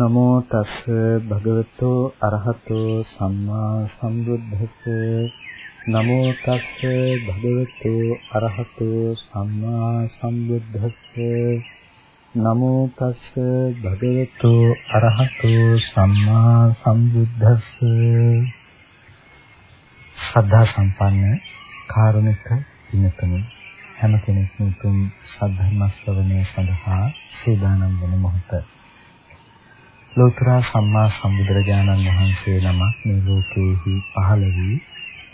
නමෝ තස් භගවතෝ අරහතෝ සම්මා සම්බුද්දස්ස. නමෝ තස් භගවතෝ අරහතෝ සම්මා සම්බුද්දස්ස. නමෝ තස් භගවතෝ අරහතෝ සම්මා සම්බුද්දස්ස. ශ්‍රද්ධා සම්පන්න කාරුණික දිනතුනි හැම කෙනෙක්ම උතුම් සද්ධර්ම ශ්‍රවණය සඳහා සූදානම් වන මොහොත ලෝතර සම්මා සම්බුදුරජාණන් වහන්සේ නමක් මේ ලෝකේහි පහළ වී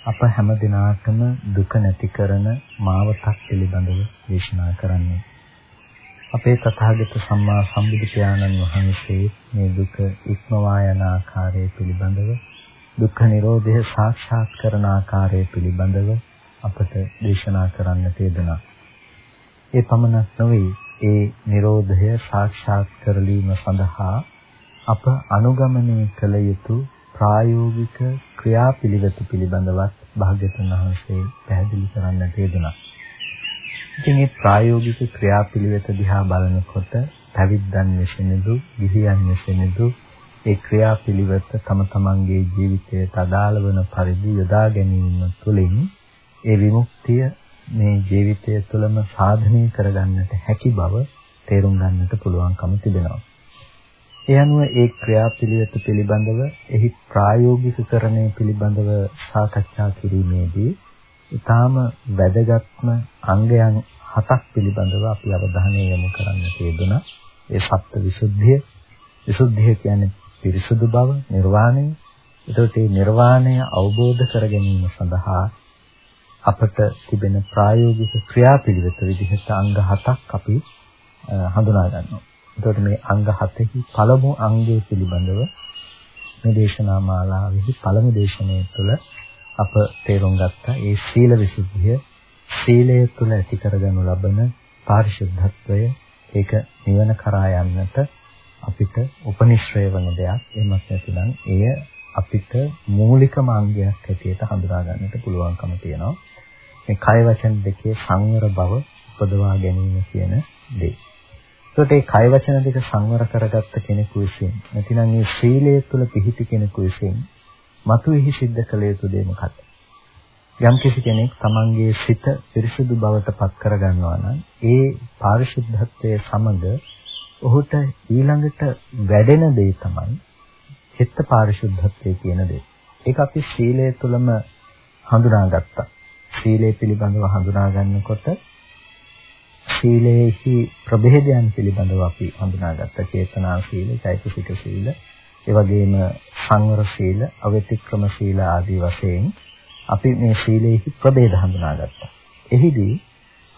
අප හැම දිනාටම දුක නැති කරන මාවතක් පිළිබඳව දේශනා කරන්නේ. අපේ තථාගත සම්මා සම්බුදු පියාණන් වහන්සේ මේ දුක ඉක්මවා යන ආකාරය පිළිබඳව දුක්ඛ නිරෝධය සාක්ෂාත් කරන ආකාරය පිළිබඳව අපට දේශනා කරන්නට යෙදුණා. ඒ පමණක් නොවේ ඒ නිරෝධය සාක්ෂාත් කරලීම සඳහා අප අනුගමනය කළ යුතු ප්‍රායෝගික ක්‍රියාපිළිවෙත පිළිබඳවත් භාග්‍යතුන් වහන්සේ පැහැදිලි කරන්නට යෙදුණා. ඉතින් මේ ප්‍රායෝගික ක්‍රියාපිළිවෙත දිහා බලනකොට පැවිද්දන් විසිනුදු, ගිහියන් විසිනුදු ඒ ක්‍රියාපිළිවෙත තම තමන්ගේ ජීවිතයට අදාළ වන පරිදි යොදා ගැනීම තුළින් ඒ විමුක්තිය මේ ජීවිතය තුළම සාධනය කරගන්නට හැකි බව තේරුම් ගන්නට පුළුවන්කම තිබෙනවා. ඒ අනුව ඒ ක්‍රියාපිළිවෙත පිළිබඳව එහි ප්‍රායෝගිකකරණය පිළිබඳව සාකච්ඡා කිරීමේදී ඊටාම වැදගත්ම අංගයන් හතක් පිළිබඳව අපි අවධානය යොමු කරන්න තියදුනා. ඒ සත්‍ය විසුද්ධිය. විසුද්ධිය කියන්නේ පිරිසුදු බව, නිර්වාණය. ඒකට මේ නිර්වාණය අවබෝධ කර ගැනීම සඳහා අපට තිබෙන ප්‍රායෝගික ක්‍රියාපිළිවෙත විදිහට අංග හතක් අපි හඳුනා ගන්නවා. එතකොට මේ අංග හතෙහි පළමු අංගය පිළිබඳව මේ දේශනා මාලාවෙහි පළමු දේශනාව තුළ අප තේරුම් ගත්තා. ඒ සීල විසුද්ධිය සීලය තුළ ඇති කරගනු ලබන පාරිශුද්ධත්වය ඒක නිවන කරා යන්නට අපිට උපනිශ්‍රය වන දෙයක්. එමත් නැතිනම් එය අපිට මූලිකම අංගයක් හැටියට හඳුනා ගන්නට පුළුවන්කම තියෙනවා. මේ කය වචන දෙකේ සංවර බව උපදවා ගැනීම කියන දේ. ඒකට ඒ කය වචන දෙක සංවර කරගත්ත කෙනෙකු විසින් නැතිනම් මේ සීලය තුළ පිහිටි කෙනෙකු විසින් මතුවෙහි සිද්ධ කළ යුතු දේ මොකක්ද? යම් කිසි කෙනෙක් තමන්ගේ සිත පිරිසුදු බවට පත් කරගන්නවා නම් ඒ පාරිශුද්ධත්වයේ සමග ඔහුට ඊළඟට වැඩෙන දේ තමයි චිත්ත පාරිශුද්ධත්වය කියන දේ. ඒක අපි සීලය තුළම හඳුනාගත්තා. සීලය පිළිබඳව හඳුනා ගන්නකොට සීලේහි ප්‍රභේදයන් පිළිබඳව අපි හඳුනාගත්ත චේතනා සීල, චෛතසික සීල, ඒ වගේම සංවර සීල, අවතික්‍රම සීල ආදී වශයෙන් අපි මේ සීලේහි ප්‍රභේද හඳුනාගත්තා. එහිදී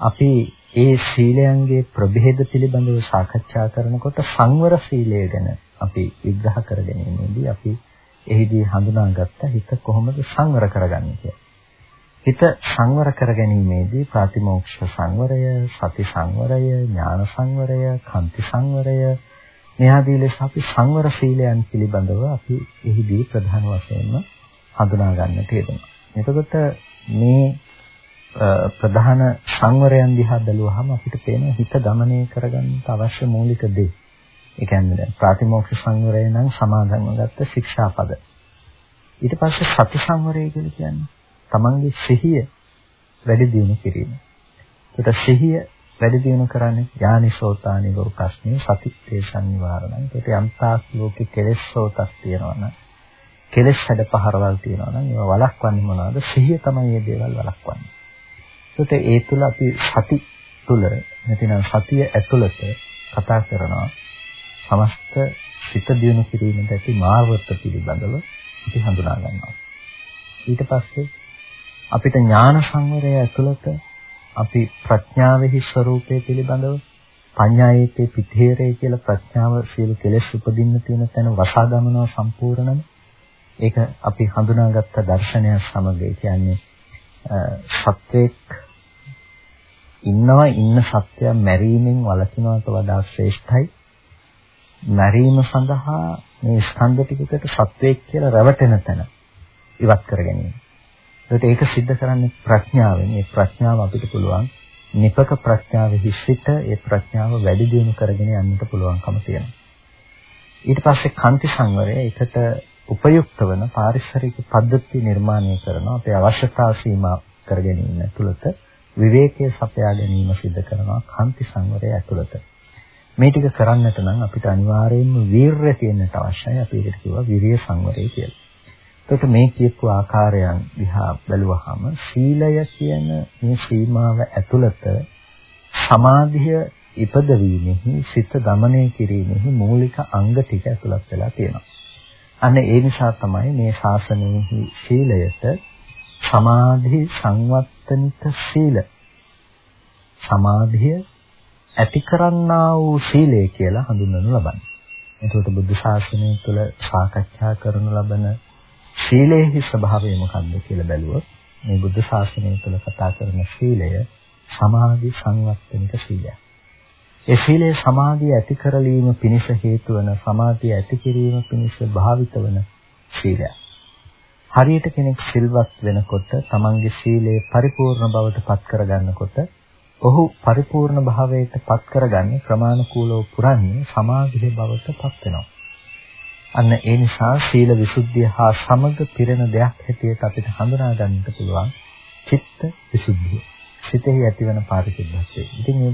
අපි ඒ සීලයන්ගේ ප්‍රභේද පිළිබඳව සාකච්ඡා කරනකොට සංවර සීලය ගැන අපි විග්‍රහ කර ගැනීමේදී අපි එහිදී හඳුනාගත්ත හිත කොහොමද සංවර කරගන්නේ කියලා. හිත සංවර කරගැනීමේදී ප්‍රතිමෝක්ෂ සංවරය, සති සංවරය, ඥාන සංවරය, කන්ති සංවරය මේ ආදී ලෙස අපි සංවර සීලයන් පිළිබඳව අපි එහිදී ප්‍රධාන වශයෙන්ම හඳුනා ගන්න තියෙනවා. එතකොට මේ ප්‍රධාන සංවරයන් දිහා බැලුවහම අපිට පේන හිත দমনය කරගන්න අවශ්‍ය මූලික දේ. ඒ කියන්නේ දැන් ප්‍රතිමෝක්ෂ සංවරය නම් සමාදන්ව ගත්ත ශික්ෂාපද. ඊට පස්සේ සති සංවරය කියලා කියන්නේ තමන්ගේ සිහිය වැඩි දියුණු කිරීම. ඒකට සිහිය වැඩි දියුණු කරන්නේ ඥානිසෝතානි ලෝකස්මේ සතිත්තේ සංනිවාරණය. ඒකට යම්තාක් ලෝකේ කෙලෙස් සෝතස් තියෙනවා නම් කෙලෙස් හැඩ පහරවල් තියෙනවා නම් ඒවා වළක්වන්නේ මොනවද? සිහිය තමයි මේ දේවල් වළක්වන්නේ. ඒකට ඒ තුල අපි සති තුල නැතිනම් සතිය ඇතුළත කතා කරනවා සමස්ත සිත දියුණු කිරීමට ඇති මාර්ගවත් පිළිබඳව අපි හඳුනා ගන්නවා. ඊට පස්සේ අපිට ඥාන සංවරය ඇතුළත අපි ප්‍රඥාවෙහි ස්වરૂපය පිළිබඳව පඤ්ඤායේතේ පිටේරේ කියලා ප්‍රඥාව සියලු කෙලෙස් උපදින්න තියෙන තැන වසා ගමනවා සම්පූර්ණම. ඒක අපි හඳුනාගත්ත දර්ශනය සමග කියන්නේ සත්‍යයක් ඉන්නවා ඉන්න සත්‍යය මැරීමෙන් වළකිනවට වඩා ශ්‍රේෂ්ඨයි. මැරීම සඳහා මේ ස්කන්ධ ටිකකට සත්වයක් කියලා රැවටෙන තැන ඉවත් කර ගැනීම. ඒකට ඒක सिद्ध කරන්නේ ප්‍රඥාවෙන්. ඒ ප්‍රඥාව අපිට පුළුවන් නිපක ප්‍රඥාවෙහි සිට ඒ ප්‍රඥාව වැඩි දියුණු කරගෙන යන්නට පුළුවන්කම තියෙනවා. ඊට පස්සේ කාන්ති සංවරය එකට උපයුක්ත වන පාරිසරික පද්ධති නිර්මාණය කරනවා අපේ අවශ්‍යතාව සීමා කර ගැනීම ඇතුළත විවේකයේ සපයා ගැනීම සිදු කරනවා කාන්ති සංවරය ඇතුළත මේ ටික කරන්නට නම් අපිට අනිවාර්යයෙන්ම වීරය තියෙන්නට අවශ්‍යයි අපි ඒකට කිව්වා විරිය සංවරය කියලා. එතකොට මේ කියපු ආකාරයන් දිහා බැලුවහම සීලය කියන මේ සීමාව ඇතුළත සමාධිය ඉපදවීමෙහි සිත দমনය කිරීමෙහි මූලික අංග ටික ඇතුළත් වෙලා තියෙනවා. අන්න ඒ නිසා තමයි මේ ශාසනයෙහි සීලයට සමාධි සංවත්තනික සීල සමාධිය ඇති කරන්නා වූ සීලය කියලා හඳුන්වනු ලබන්නේ. එතකොට බුද්ධ ශාසනය තුළ සාකච්ඡා කරනු ලබන සීලේහි ස්වභාවය මොකක්ද කියලා බැලුවොත් මේ බුද්ධ ශාසනය තුළ කතා කරන සීලය සමාධි සංවත්තනික සීලයක්. ඒ සීලය සමාධිය ඇති කරලීම පිණිස හේතු වන සමාධිය ඇති කිරීම පිණිස භාවිත වන සීලයක්. හරියට කෙනෙක් සිල්වත් වෙනකොට තමන්ගේ සීලය පරිපූර්ණ බවට පත් කරගන්නකොට ඔහු පරිපූර්ණ භාවයට පත් කරගන්නේ ක්‍රමානුකූලව පුරන්නේ සමාධිය බවට පත් වෙනවා. අන්න ඒ නිසා සීල විසුද්ධිය හා සමග පිරෙන දෙයක් හැටියට අපිට හඳුනා ගන්නට පුළුවන් චිත්ත විසුද්ධිය. සිතෙහි ඇතිවන පාරිශුද්ධත්වය. ඉතින් මේ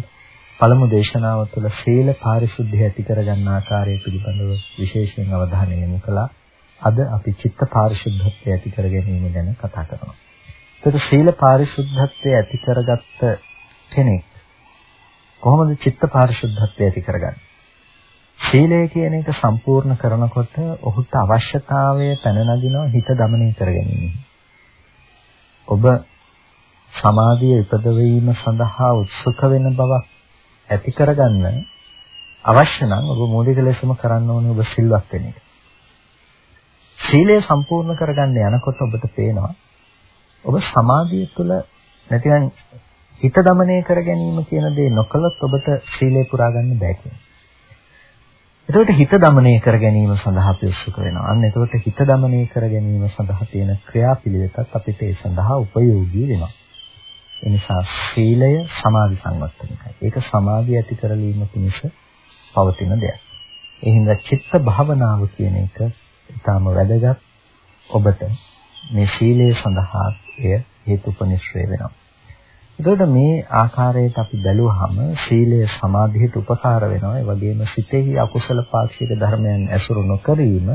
පළමු දේශනාව තුළ සීල පාරිශුද්ධිය ඇති කරගන්න ආකාරය පිළිබඳව විශේෂයෙන් අවධානය යොමු කළා. අද අපි චිත්ත පාරිශුද්ධත්වය ඇති කර ගැනීම ගැන කතා කරනවා. ඒතර සීල පාරිශුද්ධත්වය ඇති කරගත්ත කෙනෙක් කොහොමද චිත්ත පාරිශුද්ධත්වය ඇති කරගන්නේ? ශීලය කියන එක සම්පූර්ණ කරනකොට ඔහුට අවශ්‍යතාවය පැන නගිනවා හිත দমনය කරගැනීම. ඔබ සමාධිය ඉපදවීම සඳහා උත්සුක වෙන බවක් ඇති කරගන්න අවශ්‍ය නම් ඔබ මූලික ලෙසම කරන්න ඕනේ ඔබ සිල්වත් වෙන එක. ශීලය සම්පූර්ණ කරගන්න යනකොට ඔබට පේනවා ඔබ සමාධිය තුළ නැතිනම් හිත দমনය කරගැනීම කියන දේ නොකළොත් ඔබට ශීලය පුරා ගන්න බෑ කියන්නේ. එතකොට හිත দমনය කර ගැනීම සඳහා අපි උත්සුක වෙනවා. අන්න එතකොට හිත দমনය කර ගැනීම සඳහා තියෙන ක්‍රියාපිළිවෙතත් අපිට ඒ සඳහා ප්‍රයෝගී වෙනවා. ඒ නිසා සීලය සමාධි සංවර්ධනයයි. ඒක සමාධිය ඇති කරලීම පිණිස පවතින දෙයක්. ඒ හින්දා චිත්ත භාවනාව කියන එක ඊටාම වැදගත්. ඔබට මේ සීලය සඳහා එය හේතුපනිශ්‍රේ වෙනවා. එතකොට මේ ආකාරයට අපි බැලුවහම සීලය සමාධියට උපකාර වෙනවා. ඒ වගේම සිතෙහි අකුසල පාක්ෂික ධර්මයන් ඇසුරු නොකිරීම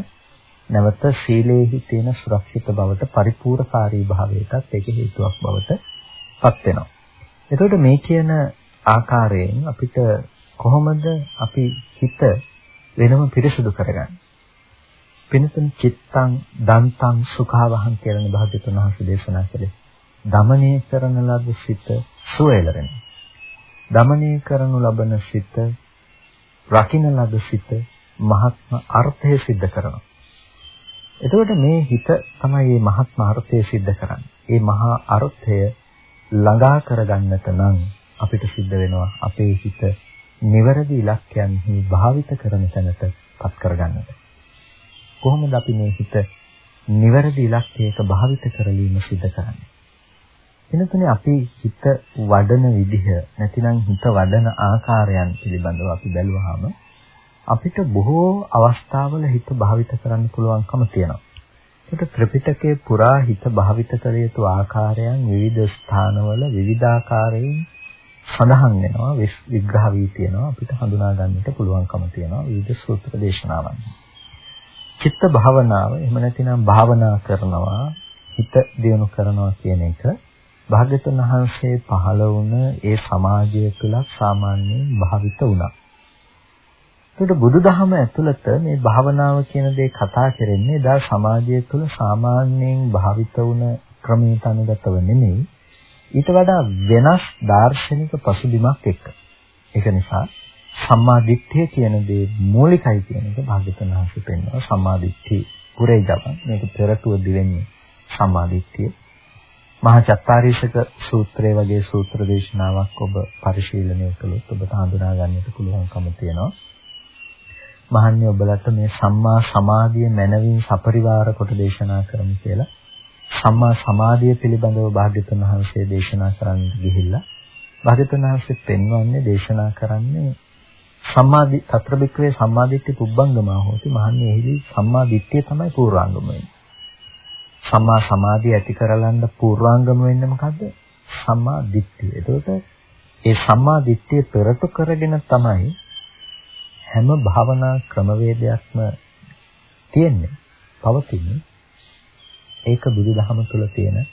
නැවත සීලේහි තියෙන සුරක්ෂිත බවට පරිපූර්ණකාරී භාවයටත් ඒක හේතුවක් බවට පත් වෙනවා. එතකොට මේ කියන ආකාරයෙන් අපිට කොහොමද අපි හිත වෙනම පිරිසුදු කරගන්නේ? පිනතුන් චිත්තං දන්තං සුඛාවහං කියලා නිබහතුන් වහන්සේ දේශනා කළේ. දමණය කරන ලද සිත සුවයලරෙන. දමණය කරනු ලබන සිත රකින්න ලද සිත මහත්ම අර්ථය સિદ્ધ කරනවා. එතකොට මේ හිත තමයි මේ මහත්ම අර්ථය સિદ્ધ කරන්නේ. මේ මහා අර්ථය ළඟා කරගන්නට නම් අපිට සිද්ධ වෙනවා අපේ හිත නිවැරදි ඉලක්කයන්හි භාවිත කරන තැනට පත් කරගන්නට. කොහොමද අපි මේ හිත නිවැරදි ඉලක්කයක භාවිත කරලීම සිද්ධ කරන්නේ? එනතුනේ අපි හිත වඩන විදිහ නැතිනම් හිත වඩන ආකාරයන් පිළිබඳව අපි බැලුවාම අපිට බොහෝ අවස්ථාවල හිත භාවිත කරන්න පුළුවන්කම තියෙනවා. ඒක ත්‍රිපිටකයේ පුරා හිත භාවිත කළ යුතු ආකාරයන් විවිධ ස්ථානවල විවිධාකාරයෙන් සඳහන් වෙනවා විග්‍රහ වී තියෙනවා අපිට හඳුනා ගන්නට පුළුවන්කම තියෙනවා විවිධ සූත්‍ර දේශනාවන්. චිත්ත භාවනාව එහෙම නැතිනම් භාවනා කරනවා හිත දියුණු කරනවා කියන එක භාග්‍යතුන් වහන්සේ පහළ වුණ ඒ සමාජය තුළ සාමාන්‍යයෙන් භාවිත වුණා. ඒකට බුදුදහම ඇතුළත මේ භාවනාව කියන දේ කතා කරන්නේ දා සමාජය තුළ සාමාන්‍යයෙන් භාවිත වුණ ක්‍රමයට අනුගතව නෙමෙයි ඊට වඩා වෙනස් දාර්ශනික පසුබිමක් එක්ක. ඒක නිසා සම්මා දිට්ඨිය කියන දේ මූලිකයි කියන එක භාග්‍යවතුන් වහන්සේ පෙන්වනවා සම්මා දිට්ඨිය පුරේ ගමන් මේක පෙරටුව දිවෙන්නේ සම්මා දිට්ඨිය. මහා චත්තාරීෂක සූත්‍රය වගේ සූත්‍ර දේශනාවක් ඔබ පරිශීලනය කළොත් ඔබට හඳුනා ගන්නට පුළුවන්කම තියෙනවා. මහන්නේ ඔබලට මේ සම්මා සමාධිය මනවින් සපරිවාර කොට දේශනා කරමු කියලා සම්මා සමාධිය පිළිබඳව භාග්‍යතුන් වහන්සේ දේශනා කරන්න ගිහිල්ලා භාග්‍යතුන් වහන්සේ පෙන්වන්නේ දේශනා කරන්නේ සම්මාදි తත්‍රබික්කවේ සම්මාදිට්ඨි පුබ්බංගමා හෝති මහන්නේ එහිදී සම්මාදිට්ඨිය තමයි පූර්වාංගම වෙන්නේ. සම්මා සමාධිය ඇති කරලන්න පූර්වාංගම වෙන්නේ මොකද්ද? සම්මා දිට්ඨිය. එතකොට ඒ සම්මා දිට්ඨිය පෙරට කරගෙන තමයි හැම භාවනා ක්‍රමවේදයක්ම තියෙන්නේ. පවතින්නේ. ඒක බුදුදහම තුළ තියෙන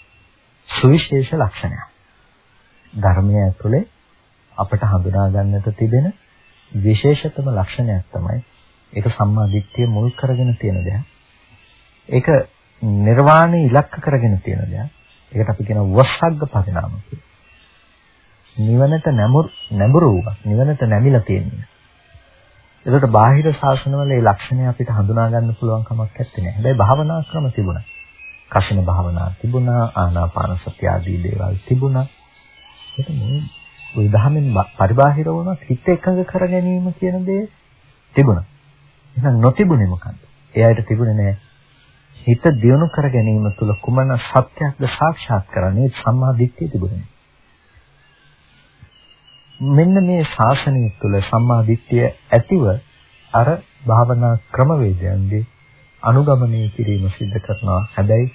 සුවිශේෂ ලක්ෂණයක්. ධර්මය ඇතුලේ අපට හඳුනා ගන්නට තිබෙන විශේෂතම ලක්ෂණයක් තමයි ඒක සම්මා දිට්ඨිය මුල් කරගෙන තියෙන දෙයක්. ඒක නිර්වාණය ඉලක්ක කරගෙන තියෙන දෙයක්. ඒකට අපි කියන වස්සග්ග පරිණාම කියලා. නිවනට නැඹුරු නැඹුරු වූ නිවනට නැමිලා තියෙන්නේ. ඒකට බාහිර ශාසනවල මේ ලක්ෂණය අපිට හඳුනා ගන්න පුළුවන් කමක් නැත්තේ. හැබැයි භාවනා ක්‍රම තිබුණා. කසින භාවනා තිබුණා, ආනාපාන සති ආදී දේවල් තිබුණා. ඒක මේ ওই ධහමෙන් පරිබාහිර වුණත් හිත එකඟ කර ගැනීම කියන දේ තිබුණා. එහෙනම් නොතිබුණේ මොකන්ද? එයාට තිබුණේ නෑ හිත දියුණු කර ගැනීම තුළ කුමන සත්‍යයක්ද සාක්ෂාත් කරන්නේ සම්මා දිට්ඨිය තිබුණේ. මෙන්න මේ ශාසනය තුළ සම්මා දිට්ඨිය ඇතිව අර භාවනා ක්‍රමවේදයන්ගේ අනුගමනය කිරීම සිදු කරනවා. හැබැයි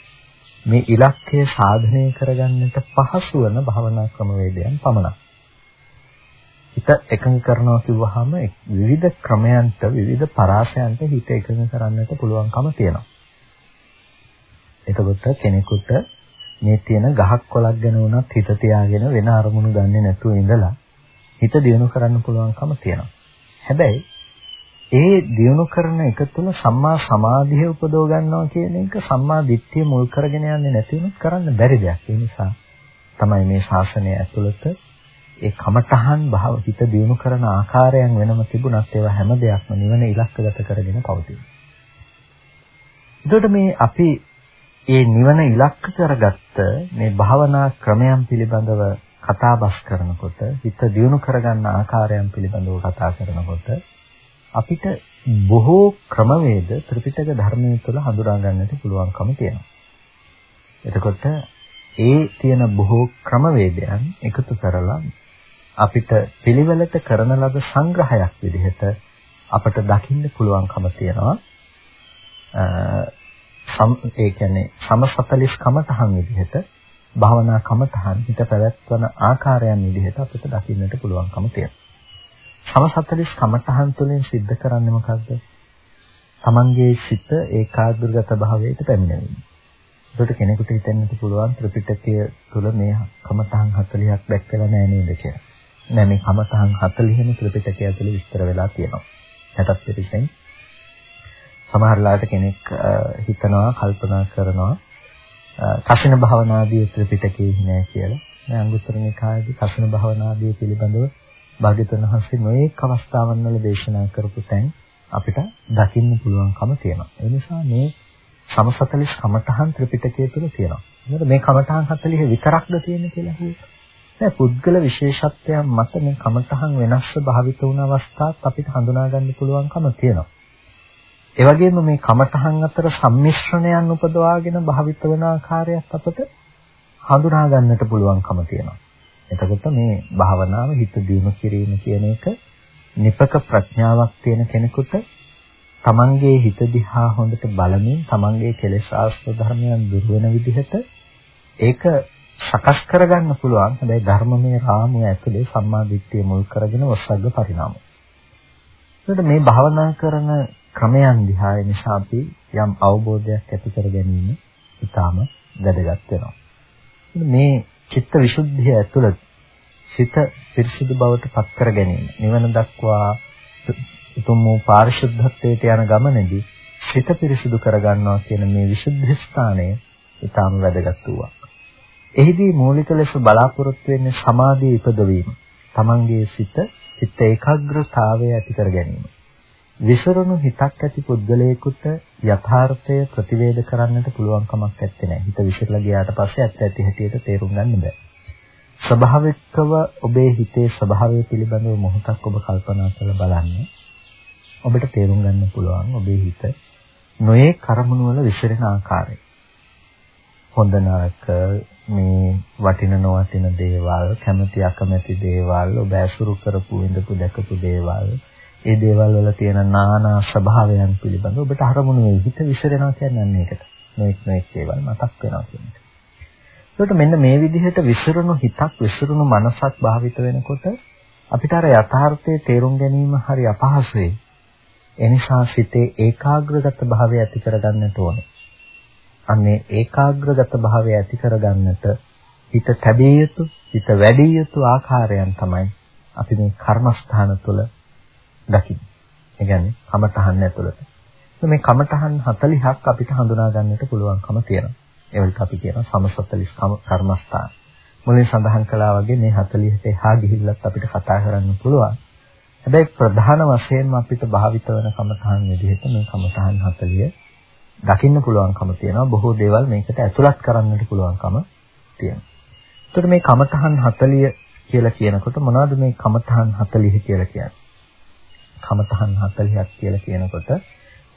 මේ ඉලක්කය සාධනය කරගන්නට පහසු වන භාවනා ක්‍රමවේදයන් පමණක්. හිත එකඟ කරනවා කිව්වහම විවිධ ක්‍රමයන්ට විවිධ පරාසයන්ට හිත එකඟ කරන්නට පුළුවන්කම තියෙනවා. එතකොට කෙනෙකුට මේ තියෙන ගහක් කොළක් ගැන වුණත් හිත තියාගෙන වෙන අරමුණු ගන්නෙ නැතුව ඉඳලා හිත දියුණු කරන්න පුළුවන්කම තියෙනවා. හැබැයි ඒ දියුණු කරන එක තුළ සම්මා සමාධිය උපදව ගන්නවා කියන එක සම්මා දිට්ඨිය මුල් කරගෙන යන්නේ නැති වුණොත් කරන්න බැරි දෙයක්. ඒ නිසා තමයි මේ ශාසනය ඇතුළත ඒ කමඨහන් භාව හිත දියුණු කරන ආකාරයන් වෙනම තිබුණත් ඒවා හැම දෙයක්ම නිවන ඉලක්කගත කරගෙන පවතින. එතකොට මේ අපි ඒ නිවන ඉලක්ක කරගත්ත මේ භාවනා ක්‍රමයන් පිළිබඳව කතාබස් කරනකොට හිත දියුණු කරගන්න ආකාරයන් පිළිබඳව කතා කරනකොට අපිට බොහෝ ක්‍රමවේද ත්‍රිපිටක ධර්මයේ තුල හඳුනා ගන්නට පුළුවන්කම තියෙනවා. එතකොට ඒ තියෙන බොහෝ ක්‍රමවේදයන් එකතු කරලා අපිට පිළිවෙලට කරන ලද සංග්‍රහයක් විදිහට අපට දකින්න පුළුවන්කම තියෙනවා. සම් ඒ කියන්නේ සම 40 කමතහන් විදිහට භාවනා කමතහන් හිත පැවැත්වන ආකාරයන් විදිහට අපිට දකින්නට පුළුවන්කම තියෙනවා. සම 40 කමතහන් තුළින් सिद्ध කරන්නේ මොකද්ද? තමන්ගේ සිත ඒකාග්‍රගත භාවයට පැමිණෙනවා. ඒකට කෙනෙකුට හිතෙන්නත් පුළුවන් ත්‍රිපිටකය තුළ මේ කමතහන් 40ක් දැක්කලා නෑ නේද කියලා. නෑ මේ කමතහන් 40ම ත්‍රිපිටකය ඇතුළේ විස්තර වෙලා තියෙනවා. හැටත් පිටින් සමහරලාට කෙනෙක් හිතනවා කල්පනා කරනවා කසින භවනාදී ත්‍රිපිටකයේ නෑ කියලා. මේ අංගුත්තර නිකායේදී කසින භවනාදී පිළිබඳව භාග්‍යවතුන් වහන්සේ නොඑක අවස්ථාවන් වල දේශනා කරපු තැන් අපිට දකින්න පුළුවන්කම තියෙනවා. ඒ නිසා මේ සමසතලිස් කමඨහන් ත්‍රිපිටකයේ තුල තියෙනවා. මොකද මේ කමඨහන් 40 විතරක්ද තියෙන්නේ කියලා හිතුවා. නෑ පුද්ගල විශේෂත්වයන් මත මේ කමඨහන් වෙනස්ව භාවිත වුණ අවස්ථාත් අපිට හඳුනා ගන්න පුළුවන්කම තියෙනවා. ඒ වගේම මේ කමඨහන් අතර සම්මිශ්‍රණයන් උපදවාගෙන භාවිත වන ආකාරයක් අපට හඳුනා ගන්නට පුළුවන්කම තියෙනවා. එතකොට මේ භාවනාව හිත දියුණු කිරීම කියන එක නිපක ප්‍රඥාවක් තියෙන කෙනෙකුට තමන්ගේ හිත දිහා හොඳට බලමින් තමන්ගේ කෙලෙස් ආශ්‍ර ධර්මයන් දුර වෙන විදිහට ඒක සකස් කරගන්න පුළුවන්. හැබැයි ධර්මමය රාමුව ඇතුලේ සම්මා දිට්ඨිය මුල් කරගෙන වස්සග්ග පරිණාමය. එතකොට මේ භාවනා කරන ක්‍රමයන් දිහා නිසා අපි යම් අවබෝධයක් ඇති කර ගැනීම ඉතාම වැදගත් වෙනවා. මේ චිත්ත විසුද්ධිය ඇතුළත සිත පිරිසිදු බවට පත් කර ගැනීම නිවන දක්වා උතුම් වූ පාරිශුද්ධත්වයට යන ගමනේදී සිත පිරිසිදු කරගන්නවා කියන මේ විසුද්ධි ස්ථානය ඉතාම වැදගත් වූවා. එහිදී මූලික ලෙස බලාපොරොත්තු වෙන්නේ සමාධිය ඉපදවීම. තමන්ගේ සිත චිත්ත ඒකාග්‍රතාවය ඇති කර ගැනීම. විසරණු හිතක් ඇති පුද්ගලයෙකුට යථාර්ථය ප්‍රතිවේද කරන්නට පුළුවන් කමක් නැත්තේ. හිත විසිරලා ගියාට පස්සේ ඇත්ත ඇති හැටියට තේරුම් ගන්න බෑ. ස්වභාවිකව ඔබේ හිතේ ස්වභාවය පිළිබඳව මොහොතක් ඔබ කල්පනා කරලා බලන්න. ඔබට තේරුම් ගන්න පුළුවන් ඔබේ හිත නොයේ කර්මණු වල විසිරෙන ආකාරය. හොඳ නරක මේ වටින නොවටින දේවල් කැමැති අකමැති දේවල් ඔබ ඇසුරු කරපු ඉඳපු දැකපු දේවල් ඒ දේවල් වල තියෙන නානා ස්වභාවයන් පිළිබඳව ඔබට අරමුණු වෙයි. හිත විසිරෙනවා කියන්නේ අන්න ඒකට. මේක මේක දේවල් මතක් වෙනවා කියන එක. ඒකට මෙන්න මේ විදිහට විසිරුණු හිතක් විසිරුණු මනසක් භාවිත වෙනකොට අපිට අර යථාර්ථයේ තේරුම් ගැනීම හරි අපහසුයි. එනිසා සිතේ ඒකාග්‍රගත භාවය ඇති කරගන්නට ඕනේ. අන්නේ ඒකාග්‍රගත භාවය ඇති කරගන්නට හිත තැබිය යුතු, හිත වැඩි යුතු ආකාරයන් තමයි අපි මේ කර්මස්ථාන තුළ දකින්නේ. ඒ කියන්නේ කමතහන් ඇතුළත. මේ කමතහන් 40ක් අපිට හඳුනා ගන්නට පුළුවන්කම තියෙනවා. ඒවලට අපි කියනවා සමසතලිස් කර්මස්ථාන. මුලින් සඳහන් කළා වගේ මේ 40ට එහා ගිහිල්ලත් අපිට කතා කරන්න පුළුවන්. හැබැයි ප්‍රධාන වශයෙන්ම අපිට භාවිත වෙන කමතහන් විදිහට මේ කමතහන් 40 දකින්න පුළුවන්කම තියෙනවා. බොහෝ දේවල් මේකට ඇතුළත් කරන්නට පුළුවන්කම තියෙනවා. එතකොට මේ කමතහන් 40 කියලා කියනකොට මොනවද මේ කමතහන් 40 කියලා කියන්නේ? කමතහන් 40ක් කියලා කියනකොට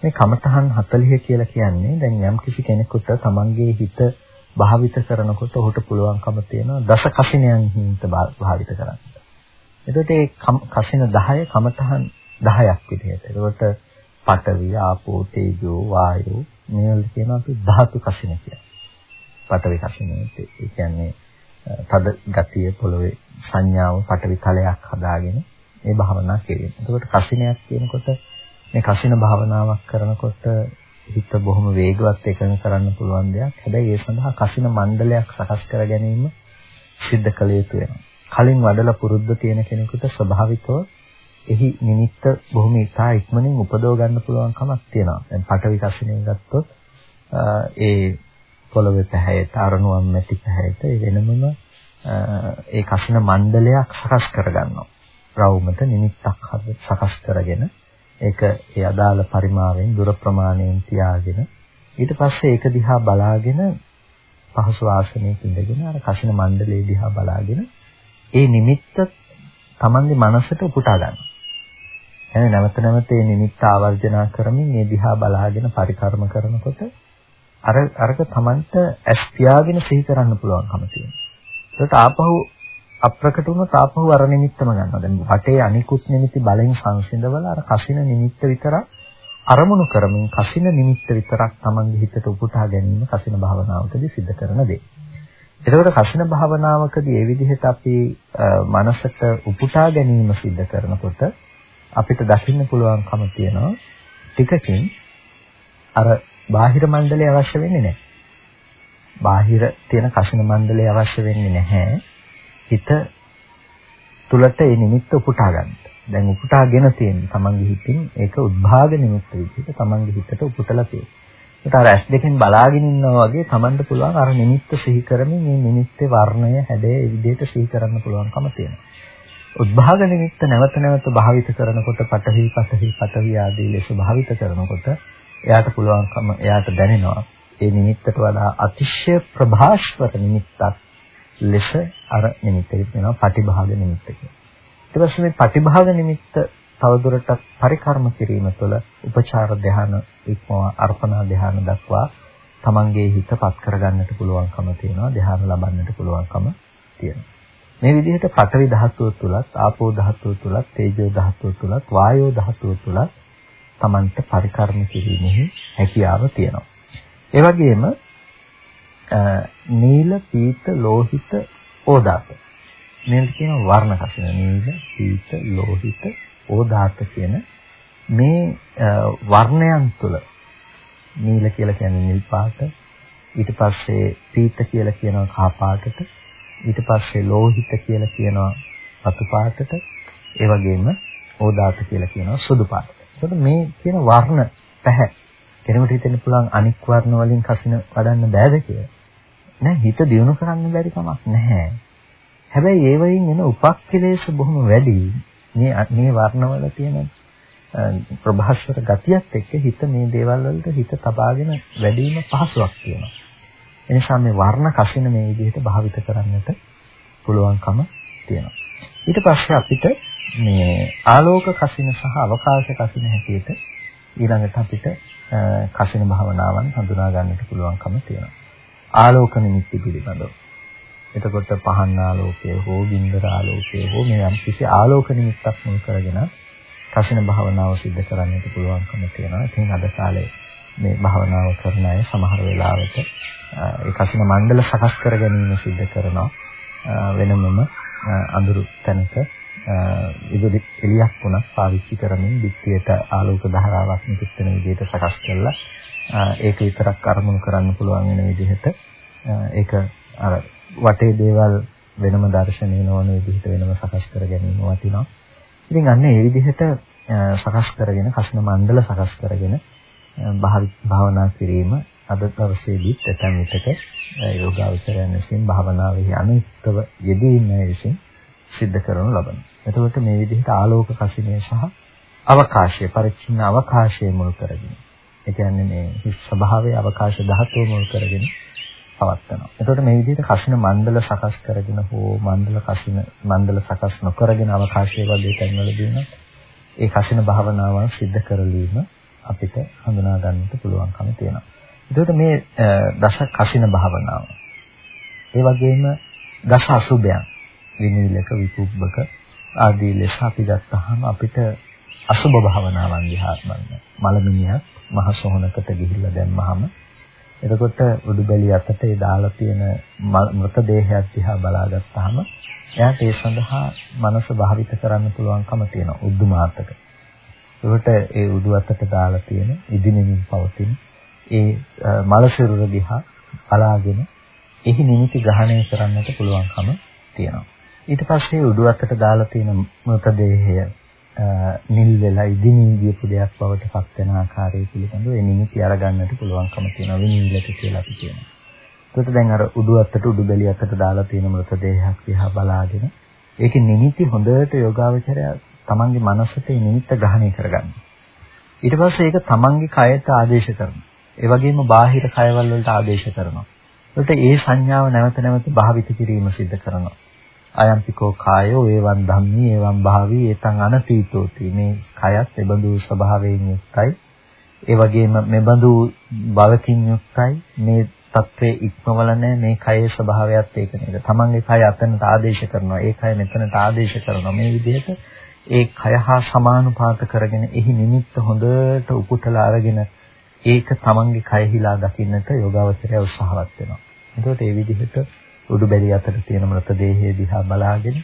මේ කමතහන් 40 කියලා කියන්නේ දැන් යම් කිසි කෙනෙකුට තමන්ගේ හිත භාවිත කරනකොට ඔහුට පුළුවන්කම තියෙනවා දස කසිනයන් හිත භාවිත කරන්න. එතකොට ඒ කසින 10 කමතහන් 10ක් විදිහට. එතකොට පඨවි, ආපෝ, තේජෝ, වායෝ මේවල කියනවා අපි ධාතු කසින කියලා. පඨවි කසිනේ ඒ කියන්නේ තද ගතිය පොළවේ සංඥාව පඨවි තලයක් හදාගෙන ඒ භාවනා කිරීම. එතකොට කසිනයක් කියනකොට මේ කසින භාවනාවක් කරනකොට හිත බොහොම වේගවත් එකඟ කරන්න පුළුවන් දෙයක්. හැබැයි ඒ සඳහා කසින මණ්ඩලයක් සකස් කර ගැනීම සිද්ධ කළ යුතු වෙනවා. කලින් වඩලා පුරුද්ද තියෙන කෙනෙකුට ස්වභාවිකව එහි නිමිත්ත බොහොම ඉතා ඉක්මනින් උපදව ගන්න පුළුවන් කමක් තියෙනවා. දැන් පටවි කසිනේ ගත්තොත් ඒ පොළවේ පැහැයට අරණුවම් මැටි පැහැයට ඒ වෙනමම ඒ කසින මණ්ඩලයක් සකස් කරගන්නවා. රවුමට නිමිත්තක් සකස් කරගෙන ඒක ඒ අදාළ පරිමාවෙන් දුර ප්‍රමාණයෙන් තියාගෙන ඊට පස්සේ ඒක දිහා බලාගෙන පහසු ආසනයක ඉඳගෙන අර කසින මණ්ඩලයේ දිහා බලාගෙන ඒ නිමිත්ත Tamange මනසට උපුටා ගන්නවා. එහෙනම් නැවත නැවත මේ නිමිත්ත ආවර්ජනා කරමින් මේ දිහා බලාගෙන පරිකර්ම කරනකොට අර අරක Tamanට ඇස් පියාගෙන සිහි කරන්න පුළුවන්කම තියෙනවා. ඒකට ආපහු අප්‍රකට වුණොත් ආපහු අර නිමිත්තම ගන්නවා. දැන් වටේ අනිකුත් නිමිති බලෙන් සංසිඳවල අර කසින නිමිත්ත විතරක් අරමුණු කරමින් කසින නිමිත්ත විතරක් Tamange හිතට උපුටා ගැනීම කසින භාවනාවකදී සිද්ධ කරන දේ. එතකොට කසින භාවනාවකදී ඒ විදිහට අපි මනසට උපුටා ගැනීම සිද්ධ කරනකොට අපිට දකින්න පුළුවන්කම තියෙනවා ටිකකින් අර බාහිර මණ්ඩලය අවශ්‍ය වෙන්නේ නැහැ. බාහිර තියෙන කසින මණ්ඩලය අවශ්‍ය වෙන්නේ නැහැ. හිත තුලට ඒ නිමිත්ත උපුටා ගන්න. දැන් උපුටාගෙන තියෙන තමන්ගේ හිතින් ඒක උද්භාග නිමිත්ත විදිහට තමන්ගේ හිතට උපුටලා තියෙනවා. ඒත් අර ඇස් දෙකෙන් බලාගෙන ඉන්නවා වගේ තමන්ට පුළුවන් අර නිමිත්ත සිහි කරමින් මේ නිමිත්තේ වර්ණය හැඩය ඒ විදිහට සිහි කරන්න පුළුවන්කම තියෙනවා. උද්භාග නිමිත්ත නැවත නැවත භාවිත කරනකොට පටහි පටහි පටහි ආදී ලෙස භාවිත කරනකොට එයාට පුළුවන්කම එයාට දැනෙනවා ඒ නිමිත්තට වඩා අතිශය ප්‍රභාස්වර නිමිත්තක් ලෙස අර නිමිත්ත කියනවා පටිභාග නිමිත්ත කියලා. ඊට පස්සේ මේ පටිභාග නිමිත්ත තවදුරටත් පරිකර්ම කිරීම තුළ උපචාර ධ්‍යාන ඉක්මවා අර්පණා ධ්‍යාන දක්වා තමන්ගේ හිතපත් කරගන්නට පුළුවන්කම තියෙනවා ධ්‍යාන ලබන්නට පුළුවන්කම තියෙනවා. මේ විදිහට පඨවි ධාතුව තුලත් ආපෝ ධාතුව තුලත් තේජෝ ධාතුව තුලත් වායෝ ධාතුව තුලත් තමන්ට පරිකර්ම කිරීමෙහි හැකියාව තියෙනවා. ඒ වගේම නීල පීත ලෝහිත ඕදාත මේක කියන වර්ණ කසින නීල පීත ලෝහිත ඕදාත කියන මේ වර්ණයන් තුල නීල කියලා කියන්නේ නිල් පාට ඊට පස්සේ පීත කියලා කියනවා කහ පාටට ඊට පස්සේ ලෝහිත කියලා කියනවා රතු පාටට ඒ වගේම ඕදාත කියලා කියනවා සුදු පාටට. එතකොට මේ කියන වර්ණ පැහැ කෙනෙකුට හිතෙන්න පුළුවන් අනික් වර්ණ වලින් කසින වඩන්න බෑද කියලා. නෑ හිත දියුණු කරන්න බැරි කමක් නැහැ. හැබැයි ඒ වයින් එන උපක්ඛලේශ බොහොම වැඩි. මේ මේ වර්ණවල තියෙන ප්‍රභාස්වර ගතියත් එක්ක හිත මේ දේවල් වලට හිත තබාගෙන වැඩිම පහසුවක් තියෙනවා. එනිසා මේ වර්ණ කසින මේ විදිහට භාවිත කරන්නට පුළුවන්කම තියෙනවා. ඊට පස්සේ අපිට මේ ආලෝක කසින සහ අවකාශ කසින හැටියට ඊළඟට අපිට කසින භාවනාවන් හඳුනා ගන්නට පුළුවන්කම තියෙනවා. ආලෝක නිමිති පිළිබඳව. එතකොට පහන් ආලෝකය හෝ බින්දර ආලෝකය හෝ මේ යම් කිසි ආලෝක නිමිත්තක් මුල් කරගෙන කසින භාවනාව සිද්ධ කරන්නට පුළුවන්කම තියෙනවා. ඉතින් අද කාලේ මේ භාවනාව කරන අය සමහර වෙලාවට ඒ කසින මණ්ඩල සකස් කර ගැනීම සිද්ධ කරනවා. වෙනමම අඳුරු තැනක විදුලි එළියක් වුණත් පාවිච්චි කරමින් පිටියට ආලෝක ධාරාවක් නිකුත් වෙන විදිහට සකස් කරලා ඒක විතරක් අරමුණු කරන්න පුළුවන් වෙන විදිහට ඒක අර වටේ දේවල් වෙනම දර්ශනය නොවන විදිහට වෙනම සකස් කර ගැනීම වටිනවා. ඉතින් අන්න ඒ විදිහට සකස් කරගෙන කසින මණ්ඩල සකස් කරගෙන භාවනා කිරීම අද දවසේදී ඇතැම් විටක යෝගාවචරයන් විසින් භාවනාවේ අනුත්තව යෙදීම විසින් සිද්ධ කරනු ලබනවා. එතකොට මේ විදිහට ආලෝක කසිනේ සහ අවකාශය පරිච්ඡින්න අවකාශය මුල් කරගෙන ඒ කියන්නේ මේ හිස් ස්වභාවයේ අවකාශ ධාතුව මුල් කරගෙන පවත්නවා. එතකොට මේ විදිහට කසින මණ්ඩල සකස් කරගෙන හෝ මණ්ඩල කසින මණ්ඩල සකස් නොකරගෙන අවකාශයේ වගේ තැන්වලදී නම් ඒ කසින භාවනාවන් සිද්ධ කරලීම අපිට හඳුනා ගන්නට පුළුවන්කම තියෙනවා. එතකොට මේ දස කසින භාවනාව. ඒ වගේම දස අසුබයන් විනිවිලක විකුබ්බක ආදී ලෙස අපි ගත්තාම අපිට අසුබ භාවනාවන් දිහා බලන්න. මලමිනියක් මහ සොහනකට ගිහිල්ලා දැම්මහම එතකොට උඩුබැලිය අතට ඒ දාලා තියෙන මృత දේහයක් දිහා බලාගත්තාම එයාට ඒ සඳහා මනස භාවිත කරන්න පුළුවන්කම තියෙනවා උද්දුමාතක. ඒකට ඒ උඩු අතට දාලා තියෙන ඉදිනෙමින් පවතින ඒ මල සිරුර දිහා බලාගෙන එහි නිමිති ග්‍රහණය කරන්නට පුළුවන්කම තියෙනවා. ඊට පස්සේ උඩු අතට දාලා තියෙන මృత දේහය නිල් වෙලා ඉදිමී ගියපු දෙයක් බවට පත් වෙන ආකාරය පිළිබඳව ඒ නිමිති අරගන්නට පුළුවන්කම තියෙනවා විනිවිලක කියලා අපි කියනවා. ඒකට දැන් අර උඩු අතට උඩු බැලිය අතට දාලා තියෙන මృతදේහයක් දිහා බලාගෙන ඒකේ නිමිති හොඳට යෝගාවචරය තමන්ගේ මනසට ඒ නිමිත්ත ග්‍රහණය කරගන්න. ඊට පස්සේ ඒක තමන්ගේ කයට ආදේශ කරනවා. ඒ වගේම බාහිර කයවල වලට ආදේශ කරනවා. ඒකට ඒ සංඥාව නැවත නැවත භාවිත කිරීම සිද්ධ කරනවා. අයම්පිකෝ කායෝ ඒවං ධම්මී ඒවං භාවී ඒතං අනතීතෝති. මේ කයත් එබඳු ස්වභාවයෙන් යුක්තයි. ඒ වගේම මෙබඳු බවකින් යුක්තයි. මේ தત્ත්වයේ ඉක්මවල නැහැ. මේ කයේ ස්වභාවයත් ඒක නේද? තමන්ගේ කය අතනට ආදේශ කරනවා. ඒ කය මෙතනට ආදේශ කරනවා. මේ විදිහට ඒ කය හා සමානුපාත කරගෙන එහි නිමිත්ත හොඳට උපුටලා අරගෙන ඒක තමන්ගේ කයෙහිලා දකින්නට යෝගාවචරය උත්සාහවත් වෙනවා. එතකොට ඒ විදිහට උඩු බැලි අතර තියෙන මృత දේහය දිහා බලාගෙන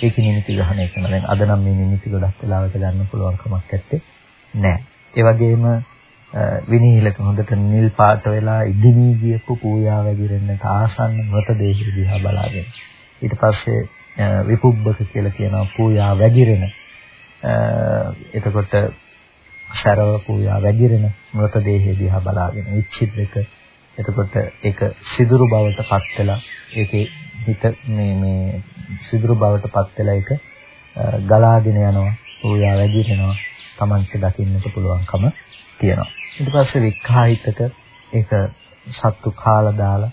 ඒක නිමිති ග්‍රහණය කරනවා. දැන් අද නම් මේ නිමිති ගොඩක් වෙලාවට ගන්න පුළුවන් කමක් නැත්තේ නෑ. ඒ වගේම විනීලක හොඳට නිල් පාට වෙලා ඉදිමී ගියපු පූජා වැගිරෙන්නට ආසන්න මృత දේහය දිහා බලාගෙන ඊට පස්සේ විපුබ්බක කියලා කියන පූජා වැගිරෙන එතකොට සරව පූජා වැගිරෙන මృత දේහය දිහා බලාගෙන ඉච්ඡිද්දක එතකොට ඒක සිදුරු බවට පත් වෙලා ඒකේ හිත මේ මේ සිදුරු බවට පත් වෙලා ඒක ගලාගෙන යනවා පූජා වැඩි වෙනවා Tamante දකින්නට පුළුවන්කම තියෙනවා. ඊට පස්සේ වික්ඛායිතක ඒක සත්තු කාලා දාලා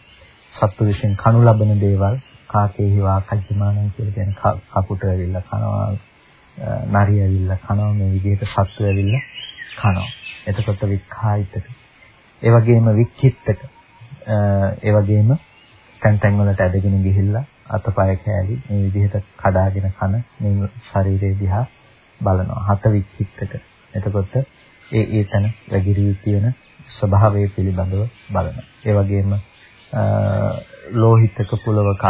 සත්තු විසින් කනු ලබන දේවල් කාකේහි වාකජ්ජමානං කියලා කියන කපුට ඇවිල්ලා කනවා නරිය ඇවිල්ලා කනවා මේ විදිහට සත්තු ඇවිල්ලා කනවා. එතකොට වික්ඛායිතක ඒ වගේම වික්කිත්තක ඒ වගේම තැන් තැන් වලට ඇදගෙන ගිහිල්ලා අතපය කෑලි මේ විදිහට කඩාගෙන කන මේ ශරීරය දිහා බලනවා. හත වික්කිත්තක එතකොට ඒ ඒ තන වැගිරී තියෙන ස්වභාවය පිළිබඳව බලනවා. ඒ වගේම ලෝහිතක පුලවක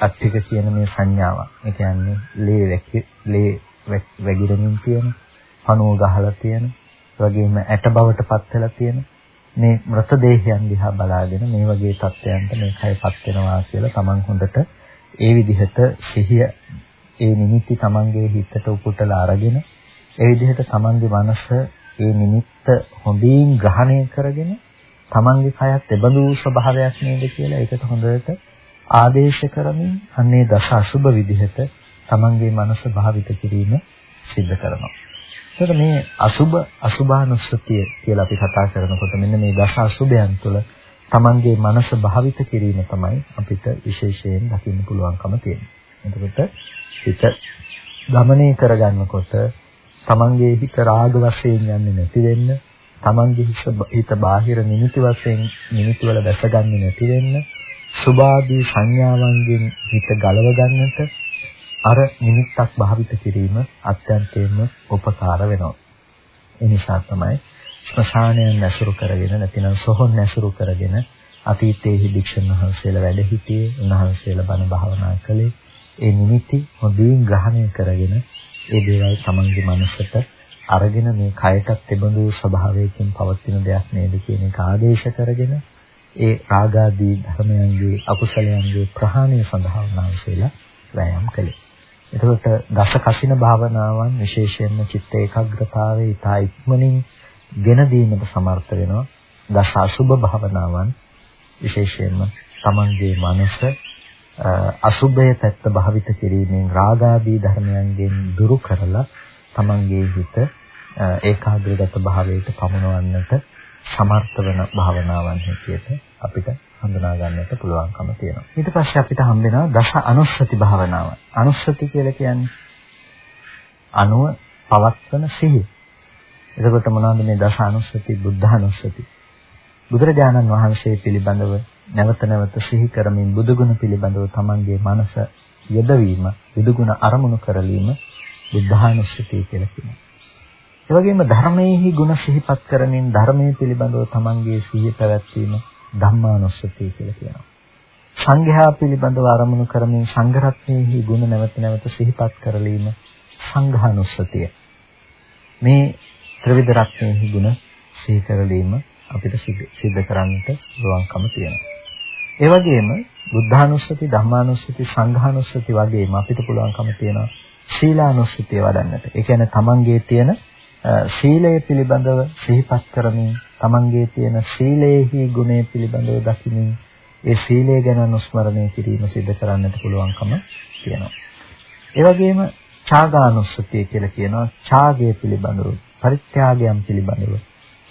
අට්ටික කියන මේ සංඥාව. ඒ කියන්නේ ලේ වැකි ලේ වැගිරමින් තියෙන, පණුව ගහලා තියෙන, වගේම ඇට බවට පත් වෙලා තියෙන මේ මృతදේහයන් දිහා බලාගෙන මේ වගේ තත්ත්වයන්ට මේ කයපත් වෙනවා කියලා Taman හොඳට ඒ විදිහට සිහිය ඒ නිමිති Tamanගේ හිතට උපුටලා අරගෙන ඒ විදිහට Tamanගේ මනස ඒ නිමිත්ත හොඳින් ග්‍රහණය කරගෙන Tamanගේ කයත් එබඳු ස්වභාවයක් නේද කියලා ඒකට හොඳට ආදේශ කරමින් අන්නේ දස අසුබ විදිහට Tamanගේ මනස භාවිත කිරීම සිද්ධ කරනවා. එතකොට මේ අසුබ අසුභානුස්සතිය කියලා අපි කතා කරනකොට මෙන්න මේ දස අසුබයන් තුළ Tamanගේ මනස භාවිත කිරීම තමයි අපිට විශේෂයෙන් දකින්න පුළුවන්කම තියෙන්නේ. එතකොට හිත ගමනය කරගන්නකොට Tamanගේ හිත රාග වශයෙන් යන්නේ නැති වෙන්න, Tamanගේ හිත බාහිර නිමිති වශයෙන් නිමිති වල දැසගන්නේ නැති වෙන්න, සුභාදී සංඥාවන්ගෙන් හිත ගලව ගන්නට අර නිමිත්තක් භාවිත කිරීම අත්‍යන්තයෙන්ම උපකාර වෙනවා. ඒ නිසා තමයි ස්මශානයන් ඇසුරු කරගෙන නැතිනම් සොහොන් ඇසුරු කරගෙන අතීතයේ භික්ෂුන් වහන්සේලා වැඩ සිටියේ උන්වහන්සේලා බණ භාවනා කළේ ඒ නිමිති හොඳින් ග්‍රහණය කරගෙන ඒ දේවල් තමන්ගේ මනසට අරගෙන මේ කයටත් තිබඳු ස්වභාවයකින් පවතින දෙයක් නේද කියන එක ආදේශ කරගෙන ඒ රාගාදී ධර්මයන්ගේ අකුසලයන්ගේ ප්‍රහාණය සඳහා උන්වහන්සේලා වෑයම් කළේ. එතකොට දස කසින භාවනාවන් විශේෂයෙන්ම චිත්ත ඒකාග්‍රතාවයේ ඉතා ඉක්මනින් ගෙන දීමට සමර්ථ වෙනවා. දස අසුභ භාවනාවන් විශේෂයෙන්ම තමන්ගේ මනස අසුභය පැත්ත භාවිත කිරීමෙන් රාගාදී ධර්මයන්ගෙන් දුරු කරලා තමන්ගේ හිත ඒකාග්‍රගත භාවයට පමුණවන්නට සමර්ථ වෙන භාවනාවන් හැටියට අපිට හඳුනා ගන්නට පුළුවන්කම තියෙනවා. ඊට පස්සේ අපිට හම්බ වෙනවා දස අනුස්සති භාවනාව. අනුස්සති කියලා කියන්නේ අනුව පවත්වන සිහිය. එතකොට මොනවද මේ දස අනුස්සති බුද්ධ අනුස්සති? බුදුරජාණන් වහන්සේ පිළිබඳව නැවත නැවත සිහි කරමින් බුදුගුණ පිළිබඳව තමන්ගේ මනස යොදවීම, බුදුගුණ අරමුණු කරලීම බුද්ධානුස්සතිය කියලා කියනවා. ඒ වගේම ධර්මයේහි ගුණ සිහිපත් කරමින් ධර්මයේ පිළිබඳව තමන්ගේ සිහිය පැවැත්වීම ධම්මානුස්සතිය කියලා කියනවා. සංඝයා පිළිබඳව අරමුණු කරමින් සංඝරත්නයේහි ගුණ නැවත නැවත සිහිපත් කරලීම සංඝානුස්සතිය. මේ ත්‍රිවිධ රත්නයේහි ගුණ සිහි කරලීම අපිට සිද්ධ කරන්නට පුළුවන්කම තියෙනවා. ඒ වගේම බුද්ධානුස්සති, ධම්මානුස්සති, සංඝානුස්සති වගේම අපිට පුළුවන්කම තියෙනවා ශීලානුස්සතිය වඩන්නට. ඒ කියන්නේ තමන්ගේ තියෙන සීලය පිළිබඳව සිහිපත් කරමින් තමන්ගේ තියෙන සීලේහි ගුණය පිළිබඳව දකිමින් ඒ සීලය ගැන අනුස්මරණය කිරීම සිදු කරන්නට පුළුවන්කම තියෙනවා. ඒ වගේම ඡාගානුස්සතිය කියලා කියනවා ඡාගය පිළිබඳව පරිත්‍යාගයන් පිළිබඳව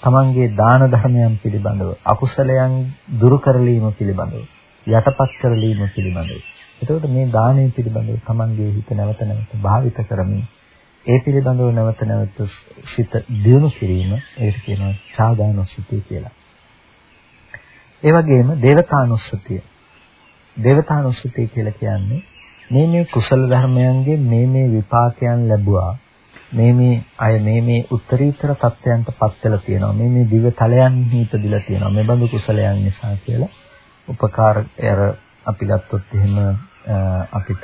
තමන්ගේ දාන ධර්මයන් පිළිබඳව අකුසලයන් දුරු කරලීම පිළිබඳව යටපත් කරලීම පිළිබඳව එතකොට මේ දානය පිළිබඳව තමන්ගේ හිත නැවත නැවත භාවිත කරමින් ඒ පිළිබඳව නැවත නැවත සිත දියුණු කිරීම ඒකට කියනවා ඡාදානුස්සතිය කියලා. ඒ වගේම දේවතානුස්සතිය. දේවතානුස්සතිය කියලා කියන්නේ මේ මේ කුසල ධර්මයන්ගේ මේ මේ විපාකයන් ලැබුවා මේ මේ අය මේ මේ උත්තරීතර තත්ත්වයන්ට පත් වෙලා තියෙනවා මේ මේ දිව තලයන් හිතදිලා තියෙනවා මේ බඳු කුසලයන් නිසා කියලා උපකාර අපි ගත්තොත් එහෙම අපිට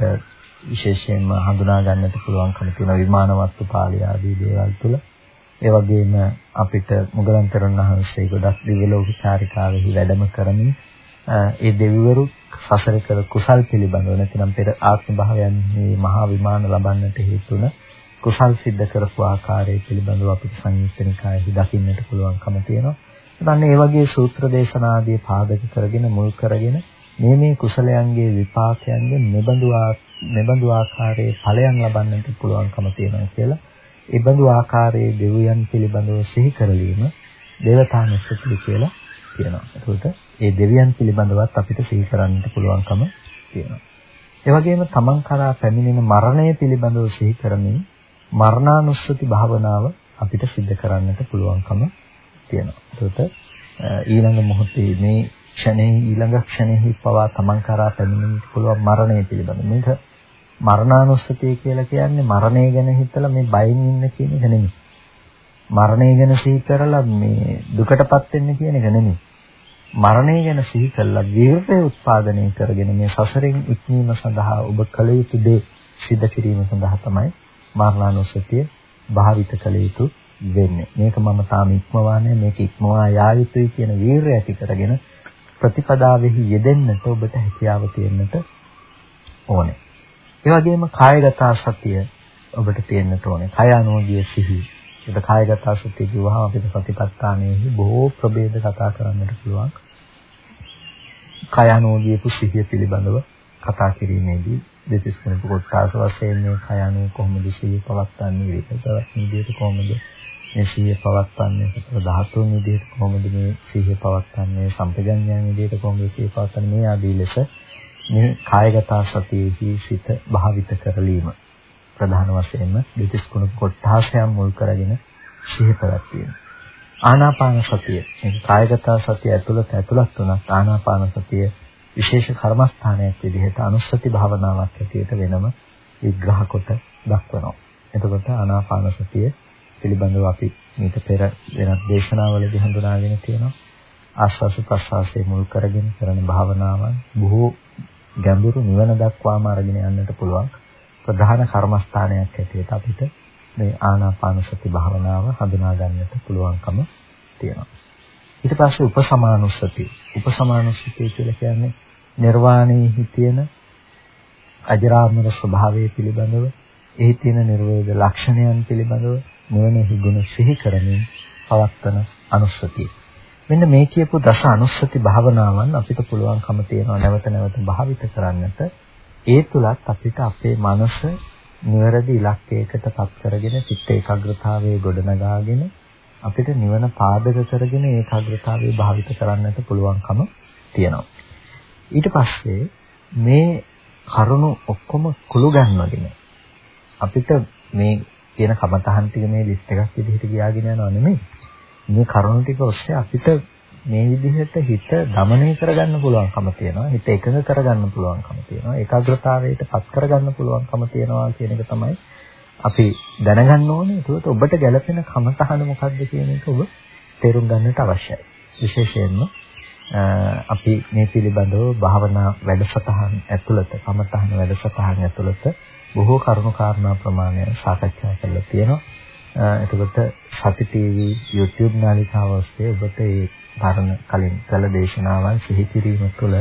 විශේෂයෙන්ම හඳුනා ගන්නට පුළුවන්කම තියෙන විමාන වස්තු පාළි ආදී දේවල් තුළ ඒ වගේම අපිට මුගලන් තෙරුන් වහන්සේ ගොඩක් දිව්‍ය ලෝක චාරිකාවෙහි වැඩම කරමින් ඒ දෙවිවරු සසර කළ කුසල් පිළිබඳව නැතිනම් පෙර ආත්ම භාවයන් මේ මහා විමාන ලබන්නට හේතුන කුසල් සිද්ධ කරපු ආකාරය පිළිබඳව අපිට සංයුක්ත නිකායෙහි දකින්නට පුළුවන්කම තියෙනවා. එතන ඒ වගේ සූත්‍ර දේශනා ආදී පාදක කරගෙන මුල් කරගෙන මේ මේ කුසලයන්ගේ විපාකයන්ගෙන් මෙබඳු මෙබඳු ආකාරයේ ඵලයන් ලබන්නට පුළුවන්කම තියෙනවා කියලා ඒ බඳු ආකාරයේ දෙවියන් පිළිබඳව සිහි කරලීම දේවතානුස්සතිය කියලා කියනවා. ඒකට ඒ දෙවියන් පිළිබඳවත් අපිට සිහි කරන්නට පුළුවන්කම තියෙනවා. ඒ වගේම තමන් කරා පැමිණෙන මරණය පිළිබඳව සිහි කරමින් මරණානුස්සති භාවනාව අපිට සිද්ධ කරන්නට පුළුවන්කම තියෙනවා. ඒකට ඊළඟ මොහොතේ මේ ක්ෂණේ ඊළඟ ක්ෂණෙහි පවා තමන් කරා පැමිණෙන්න පුළුවන් මරණය පිළිබඳ මේක මරණානුස්සතිය කියලා කියන්නේ මරණය ගැන හිතලා මේ බයින් ඉන්න කියන එක නෙමෙයි. මරණය ගැන සිහි කරලා මේ දුකටපත් වෙන්න කියන එක නෙමෙයි. මරණය ගැන සිහි කළා විරේ උත්පාදනය කරගෙන මේ සසරෙන් ඉක්මීම සඳහා ඔබ කළ යුතු දේ සිද්ධ කිරීම සඳහා තමයි මරණානුස්සතිය භාවිත කළ යුතු වෙන්නේ. මේක මම තාම ඉක්මවා නැහැ මේක ඉක්මවා යා යුතුයි කියන වීරය ඇති කරගෙන ප්‍රතිපදාවෙහි යෙදෙන්නට ඔබට හැකියාව තියෙන්නට ඕනේ. ඒ වගේම කායගත සතිය ඔබට තියෙන්නට ඕනේ. කය අනෝගිය සිහි. ඒක කායගත සතිය කියවහම අපිට සතිපට්ඨානයේ බොහෝ ප්‍රභේද කතා කරන්නට පුළුවන්. කය අනෝගිය සිහිය පිළිබඳව කතා කිරීමේදී දෙතිස් කෙනෙකු කොටස වශයෙන් මේ කය අනෝ කොහොමද සිහිය පවත්වන්නේ විදිහට විදිහට කොහොමද මේ සිහිය පවත්වන්නේ සතර ධාතුන් විදිහට කොහොමද මේ සිහිය පවත්වන්නේ සම්පජඤ්ඤයන් විදිහට කොහොමද සිහිය පවත්වන්නේ මේ ආදී ලෙස මේ කායගත සතියෙහි සිත භාවිත කරලීම ප්‍රධාන වශයෙන්ම දෙතිස් කුණ කොට්ඨාසයන් මුල් කරගෙන සිහිය පැවැත්වීම ආනාපාන සතිය මේ කායගත සතිය ඇතුළත ඇතුළත් වුණත් ආනාපාන සතිය විශේෂ කර්මස්ථානයක් විදිහට අනුස්සති භාවනාවක් ඇටියට වෙනම විග්‍රහ කොට දක්වනවා. එතකොට ආනාපාන සතිය පිළිබඳව අපි මීට පෙර වෙනත් දේශනාවලදී හඳුනාගෙන තියෙනවා. ආස්වාස ප්‍රස්වාසයේ මුල් කරගෙන කරන භාවනාවන් බොහෝ ගැඹුරු නිවන දක්වාම අරගෙන යන්නට පුළුවන් ප්‍රධාන කර්මස්ථානයක් හැටියට අපිට මේ ආනාපාන සති භාවනාව හඳුනා ගන්නට පුළුවන්කම තියෙනවා. ඊට පස්සේ උපසමානුස්සති. උපසමානුස්සති කියලා කියන්නේ නිර්වාණයේ තියෙන අජරාමර ස්වභාවය පිළිබඳව, එහි තියෙන නිර්වේද ලක්ෂණයන් පිළිබඳව නුවණෙහි ගුණ සිහි කරමින් පවත්වන අනුස්සතිය. මෙන්න මේ කියපු දස අනුස්සති භාවනාවන් අපිට පුළුවන්කම තියෙනවා නැවත නැවත භාවිත කරන්නට. ඒ තුලත් අපිට අපේ මනස නිවැරදි ඉලක්කයකට පත් කරගෙන චිත්ත ඒකාග්‍රතාවයේ ගොඩනගාගෙන අපිට නිවන පාදක කරගෙන ඒකාග්‍රතාවයේ භාවිත කරන්නට පුළුවන්කම තියෙනවා. ඊට පස්සේ මේ කරුණු ඔක්කොම කුළු ගන්නවගෙන අපිට මේ කියන කමතහන් ටික මේ ලිස්ට් එකක් විදිහට ගියාගෙන යනව නෙමෙයි. මේ කරුණ ටික ඔස්සේ අපිට මේ විදිහට හිත দমনය කරගන්න පුළුවන්කම තියෙනවා. හිත එකඟ කරගන්න පුළුවන්කම තියෙනවා. ඒකාග්‍රතාවයට පත් කරගන්න පුළුවන්කම තියෙනවා කියන එක තමයි අපි දැනගන්න ඕනේ. ඒකට ඔබට ගැළපෙන කමතහන මොකක්ද කියන එක ඔබ තේරුම් ගන්නට අවශ්‍යයි. විශේෂයෙන්ම අපි මේ පිළිබඳව භාවනා වැඩසටහන් ඇතුළත, කමතහන වැඩසටහන් ඇතුළත බොහෝ කරුණු කාරණා ප්‍රමාණය සාකච්ඡා කරලා තියෙනවා. එතකොට සති TV YouTube නාලිකාව ඔස්සේ ඔබට ඒ ධර්ම කලින් කළ දේශනාවන් සිහි කිරීම තුළ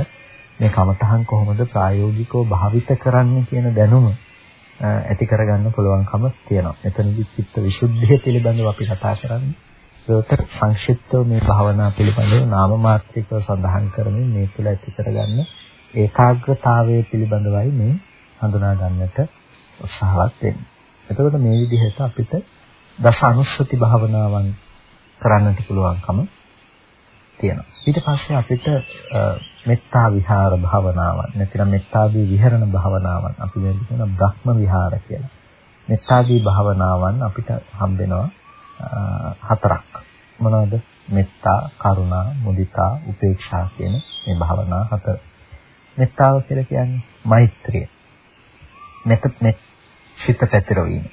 මේ කමතහන් කොහොමද ප්‍රායෝගිකව භාවිත කරන්න කියන දැනුම ඇති කරගන්න පුළුවන්කම තියෙනවා. එතනදි චිත්ත විසුද්ධිය පිළිබඳව අපි කතා කරන්නේ. ඒකට සංක්ෂිප්තව මේ භාවනා පිළිබඳව නාම මාත්‍රිකව සඳහන් කරමින් මේ තුළ ඇති කරගන්න ඒකාග්‍රතාවය පිළිබඳවයි මේ හඳුනා ගන්නට උත්සාහවත් වෙන්නේ. එතකොට මේ විදිහට අපිට දස අනුස්සති භාවනාවන් කරන්නට පුළුවන්කම තියෙනවා. ඊට පස්සේ අපිට මෙත්තා විහාර භාවනාවන් නැත්නම් මෙත්තාදී විහරණ භාවනාවන් අපි මේ කියන බ්‍රහ්ම විහාර කියලා. මෙත්තාදී භාවනාවන් අපිට හම්බෙනවා හතරක්. මොනවද? මෙත්තා, කරුණා, මුදිතා, උපේක්ෂා කියන මේ භාවනා හතර. මෙත්තාව කියලා කියන්නේ මෛත්‍රිය. මෙත සිත පැතිරවීම.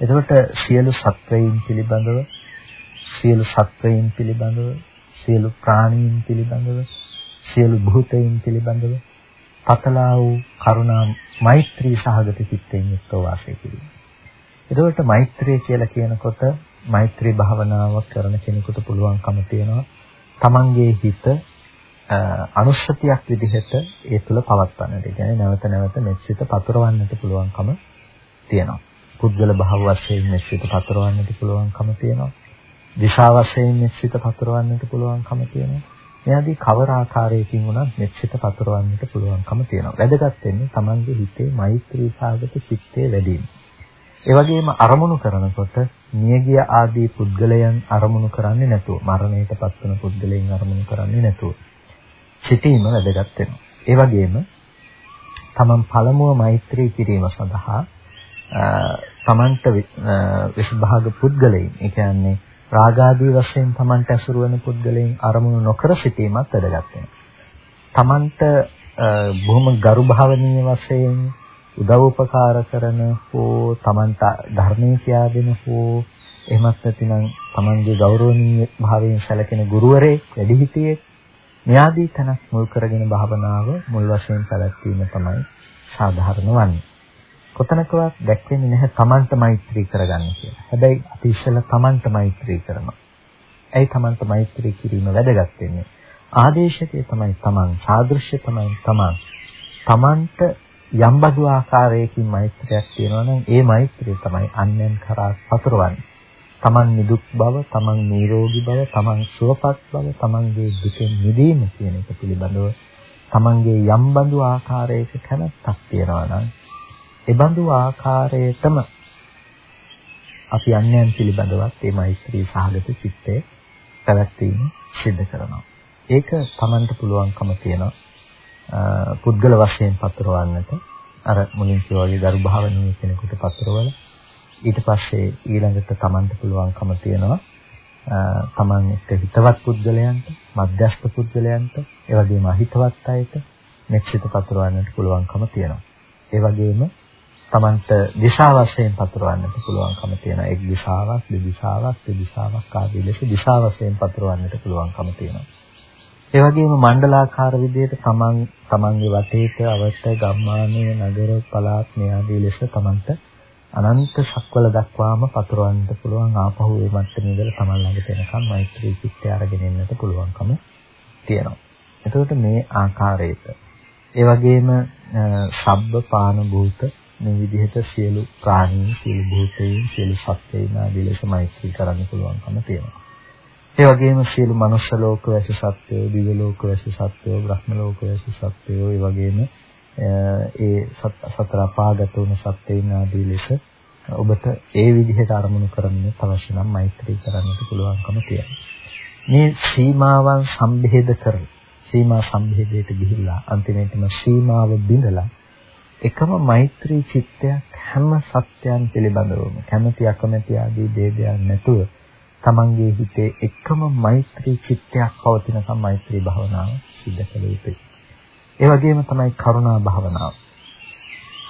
එතකොට සියලු සත්වයින් පිළිබඳව සියලු සත්වයින් පිළිබඳව සියලු ප්‍රාණීන් පිළිබඳව සියලු භූතයින් පිළිබඳව පතලා වූ කරුණා මෛත්‍රී සහගත චිත්තයෙන් යුක්තව වාසය කිරීම. එතකොට මෛත්‍රිය කියලා කියනකොට මෛත්‍රී භාවනාව කරන කෙනෙකුට පුළුවන්කම තියෙනවා තමන්ගේ හිත අනුස්සතියක් විදිහට ඒ තුල පවත්වන්නට. ඒ කියන්නේ නැවත නැවත මෙත්සිත පතුරවන්නට පුළුවන්කම තියෙනවා. පුද්ගල භාව වශයෙන් මෙත්සිත පතුරවන්නට පුළුවන්කම තියෙනවා. දිශා වශයෙන් මෙත්සිත පතුරවන්නට පුළුවන්කම තියෙනවා. එයාදී කවර ආකාරයකින් වුණත් මෙත්සිත පතුරවන්නට පුළුවන්කම තියෙනවා. වැදගත් වෙන්නේ Tamange හිතේ මෛත්‍රී සාගත චිත්තය වැඩි වීම. ඒ වගේම අරමුණු කරනකොට නියගිය ආදී පුද්ගලයන් අරමුණු කරන්නේ නැතුව මරණයට පත්වන පුද්ගලයන් අරමුණු කරන්නේ නැතුව සිටීම වැදගත් වෙනවා. ඒ වගේම තමන් පළමුව මෛත්‍රී කිරීම සඳහා තමන්ට විසභාග පුද්ගලයන් ඒ කියන්නේ රාගාදී වශයෙන් තමන්ට ඇසුරු වෙන පුද්ගලයන් අරමුණු නොකර සිටීමත් වැදගත් වෙනවා. තමන්ට බොහොම ගරු භාවනීය වශයෙන් උදව් උපකාර කරන හෝ තමන්ට ධර්මයේ කියා දෙන හෝ එහෙමත් නැතිනම් තමන්ගේ ගෞරවනීය භාවයෙන් සැලකෙන ගුරුවරයෙක් වැඩිහිටියෙක් මෙයාදී තනක් මුල් කරගෙන භාවනාව මුල් වශයෙන් පැවැත්වීම තමයි සාධාරණ වන්නේ. කොතනකවත් දැක්වෙන්නේ නැහැ තමන්ට මෛත්‍රී කරගන්න කියලා. හැබැයි අපි ඉස්සෙල්ලා තමන්ට මෛත්‍රී කරනවා. ඇයි තමන්ට මෛත්‍රී කිරීම වැදගත් වෙන්නේ? ආදේශකය තමයි තමන්, සාදෘශ්‍ය තමයි තමන්. තමන්ට යම් බඳු ආකාරයකින් මෛත්‍රියක් තියෙනවා නම් ඒ මෛත්‍රිය තමයි අන්යන් කරා පතුරවන්නේ. තමන් නිදුක් බව, තමන් නිරෝගී බව, තමන් සුවපත් බව, තමන්ගේ දුකෙන් මිදීම කියන එක පිළිබඳව තමන්ගේ යම් බඳු ආකාරයක කැමැත්තක් තියනවා නම් ඒ බඳු ආකාරයටම අපි අන්යන් පිළිබඳවත් මේ මෛත්‍රී සහගත චිත්තය පැවැත්වීම සිද්ධ කරනවා. ඒක තමන්ට පුළුවන්කම තියෙනවා. පුද්ගල වශයෙන් පතරවන්නට අර මුලින් කිව්වා වගේ දරු භාවනීය කෙනෙකුට පතරවල ඊට පස්සේ ඊළඟට Tamanට පුළුවන්කම තියෙනවා Taman එක්ක හිතවත් පුද්ගලයන්ට මධ්‍යස්ථ පුද්ගලයන්ට ඒ වගේම අහිතවත් අයට මෙච්චිත පතරවන්නට පුළුවන්කම තියෙනවා ඒ වගේම Tamanට දිශා වශයෙන් පතුරවන්නට පුළුවන්කම තියෙනවා. එක් දිශාවක්, දෙදිශාවක්, දෙදිශාවක් ආදී ලෙස දිශා වශයෙන් පතුරවන්නට පුළුවන්කම තියෙනවා. ඒ වගේම මණ්ඩලාකාර විදිහට තමන් තමන්ගේ වටේට අවට ගම්මානයේ නගර පළාත් මේ ආදී ලෙස තමන්ට අනන්ත ශක්වල දක්වාම පතුරවන්නට පුළුවන් ආපහු ඒ මට්ටමේ ඉඳලා තමන් ළඟට එනකම් මෛත්‍රී චිත්තය අරගෙන එන්නට පුළුවන්කම තියෙනවා. එතකොට මේ ආකාරයට ඒ වගේම සබ්බ පාන භූත මේ විදිහට සියලු ප්‍රාණීන් සියලු භූතයන් සියලු සත්ත්වයන් ආදී ලෙස මෛත්‍රී කරන්න පුළුවන්කම තියෙනවා. ඒ වගේම සියලු මනුෂ්‍ය ලෝක වැසි සත්වයෝ, දිව්‍ය ලෝක වැසි සත්වයෝ, බ්‍රහ්ම ලෝක වැසි සත්වයෝ, ඒ වගේම ඒ සතර අපාගත වුණ සත්වයන් ආදී ලෙස ඔබට ඒ විදිහට අරමුණු කරමින් අවශ්‍ය නම් මෛත්‍රී කරන්නට පුළුවන්කම තියෙනවා. මේ සීමාවන් සම්භේද කර සීමා සම්භේදයට ගිහිල්ලා අන්තිමේටම සීමාව බිඳලා එකම මෛත්‍රී චිත්තයක් හැම සත්‍යයන් පිළිබඳවම කැමැති අකමැති ආදී ભેදයන් නැතුව තමන්ගේ හිතේ එකම මෛත්‍රී චිත්තයක් පවතිනකම් මෛත්‍රී භාවනාව සිද්ධ කළ යුතුයි. ඒ වගේම තමයි කරුණා භාවනාව.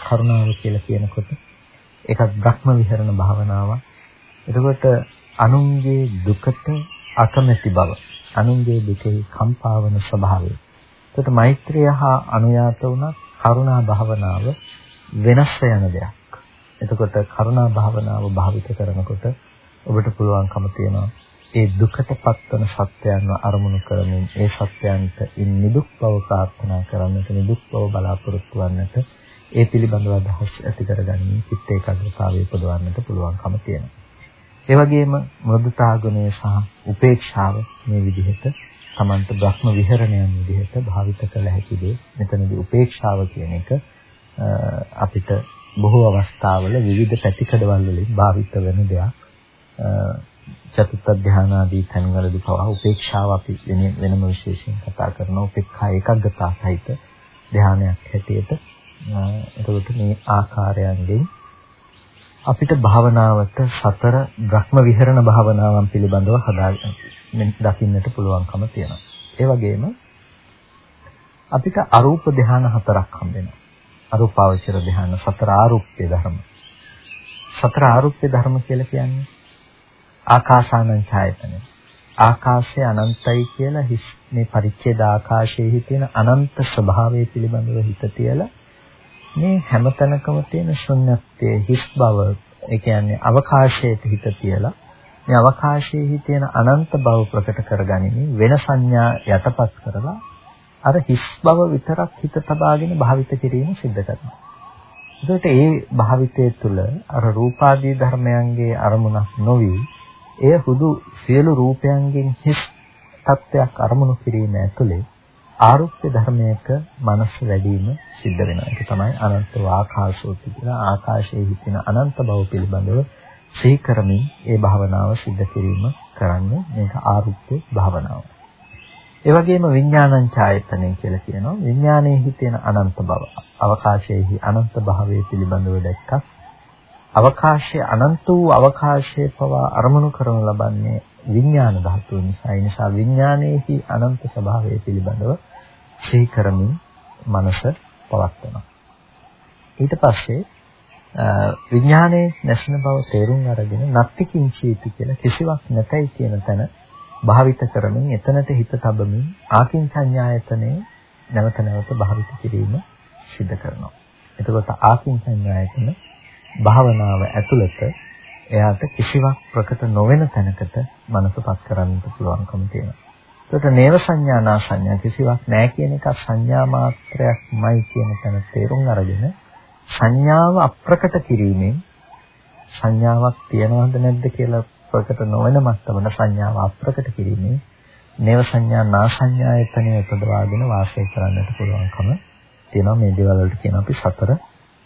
කරුණාව කියලා කියනකොට ඒකත් භක්ම විහරණ භාවනාවක්. එතකොට අනුන්ගේ දුකට අකමැති බව, අනුන්ගේ දුකේ කම්පාවන ස්වභාවය. එතකොට මෛත්‍රිය හා අනුයාත වුණත් කරුණා භාවනාව වෙනස් යන දෙයක්. එතකොට කරුණා භාවනාව භාවිත කරනකොට ඔබට පුළුවන්කම තියෙනවා ඒ දුකට පත්වන සත්‍යයන්ව අරමුණු කරමින් ඒ සත්‍යයන්ට ඉන් නිදුක් බව ප්‍රාර්ථනා කරන්නට නිදුක් බව බලාපොරොත්තු වන්නට ඒ පිළිබඳව අදහස් ඇති කරගන්නේ චිත්ත ඒකාග්‍රතාවය උපදවන්නට පුළුවන්කම තියෙනවා. ඒ වගේම මෘදුතා ගුණය සහ උපේක්ෂාව මේ විදිහට Tamanට බ්‍රහ්ම විහරණයන් විදිහට භාවිත කළ හැකි දේ. මෙතනදී උපේක්ෂාව කියන එක අපිට බොහෝ අවස්ථාවල විවිධ පැතිකඩවල වලින් භාවිත වෙන දෙයක්. චතුත්ථ ධාන ආදී තැන්වලදී පවා උපේක්ෂාව අපි වෙනම විශේෂයෙන් කතා කරනවා. උපේක්ඛා ඒකග්ගතා සහිත ධානයක් හැටියට. එතකොට මේ ආකාරයන්ගෙන් අපිට භාවනාවට සතර භ්‍රම විහරණ භාවනාවන් පිළිබඳව හදාගන්න දකින්නට පුළුවන්කම තියෙනවා. ඒ වගේම අපිට අරූප ධාන හතරක් හම්බ වෙනවා. අරූපාවචර ධාන සතර ආරූප්‍ය ධර්ම. සතර ආරූප්‍ය ධර්ම කියලා කියන්නේ ආකාසානං ඡායතන. ආකාශය අනන්තයි කියලා හිස් මේ පරිච්ඡේද ආකාශයේ තියෙන අනන්ත ස්වභාවය පිළිබඳව හිත තියලා මේ හැමතැනකම තියෙන ශුන්‍යත්වයේ හිස් බව ඒ කියන්නේ අවකාශයේ හිත තියලා මේ අවකාශයේ තියෙන අනන්ත බව ප්‍රකට කරගනිමින් වෙන සංඥා යටපත් කරලා අර හිස් බව විතරක් හිත තබාගෙන භාවිත කිරීම සිද්ධ කරනවා. ඒකට ඒ භාවිතය තුළ අර රූපාදී ධර්මයන්ගේ අරමුණක් නොවි එය හුදු සියලු රූපයන්ගෙන් හිස් තත්වයක් අරමුණු කිරීම ඇතුලේ ආරුක්්‍ය ධර්මයක මනස වැඩිම සිද්ධ වෙනවා. ඒක තමයි අනන්ත වාකාශෝති කියන ආකාශයේ හිතෙන අනන්ත බව පිළිබඳව සිහි කරමින් ඒ භාවනාව සිද්ධ කිරීම කරන්නේ මේක ආරුක්්‍ය භාවනාව. ඒ වගේම විඥානං ඡායතනෙ කියලා කියනවා. විඥානයේ හිතෙන අනන්ත බව. අවකාශයේහි අනන්ත භාවයේ පිළිබඳව දැක්කත් අවකාශයේ අනන්ත වූ අවකාශයේ පවා අරමුණු කරනු ලබන්නේ විඥාන ධාතුව නිසා. ඒ නිසා විඥානයේහි අනන්ත ස්වභාවය පිළිබඳව සිහි කරමින් මනස පවත්වනවා. ඊට පස්සේ විඥානයේ නැසන බව තේරුම් අරගෙන නත්ති කිංචීති කියලා කිසිවක් නැතයි කියන තැන භාවිත කරමින් එතනට හිත තබමින් ආකින්චඤ්ඤායතනේ නැවත නැවත භාවිත කිරීම සිද්ධ කරනවා. එතකොට ආකින්චඤ්ඤායතන භාවනාව ඇතුළත එයාට කිසිවක් ප්‍රකට නොවන තැනකට මනසපත් කරන්නට පුළුවන්කම තියෙනවා. ඒකට නේව සංඥා නා සංඥා කිසිවක් නැහැ කියන එක සංඥා මාත්‍රයක්මයි කියන තැන තේරුම් අරගෙන සංඥාව අප්‍රකට කිරීමෙන් සංඥාවක් තියනවද නැද්ද කියලා ප්‍රකට නොවන මට්ටමන සංඥාව අප්‍රකට කිරීමෙන් නේව සංඥා නා සංඥායතනෙ උපදවාගෙන වාසය කරන්නට පුළුවන්කම තියෙනවා. මේ දේවල් වලට කියන අපි සතර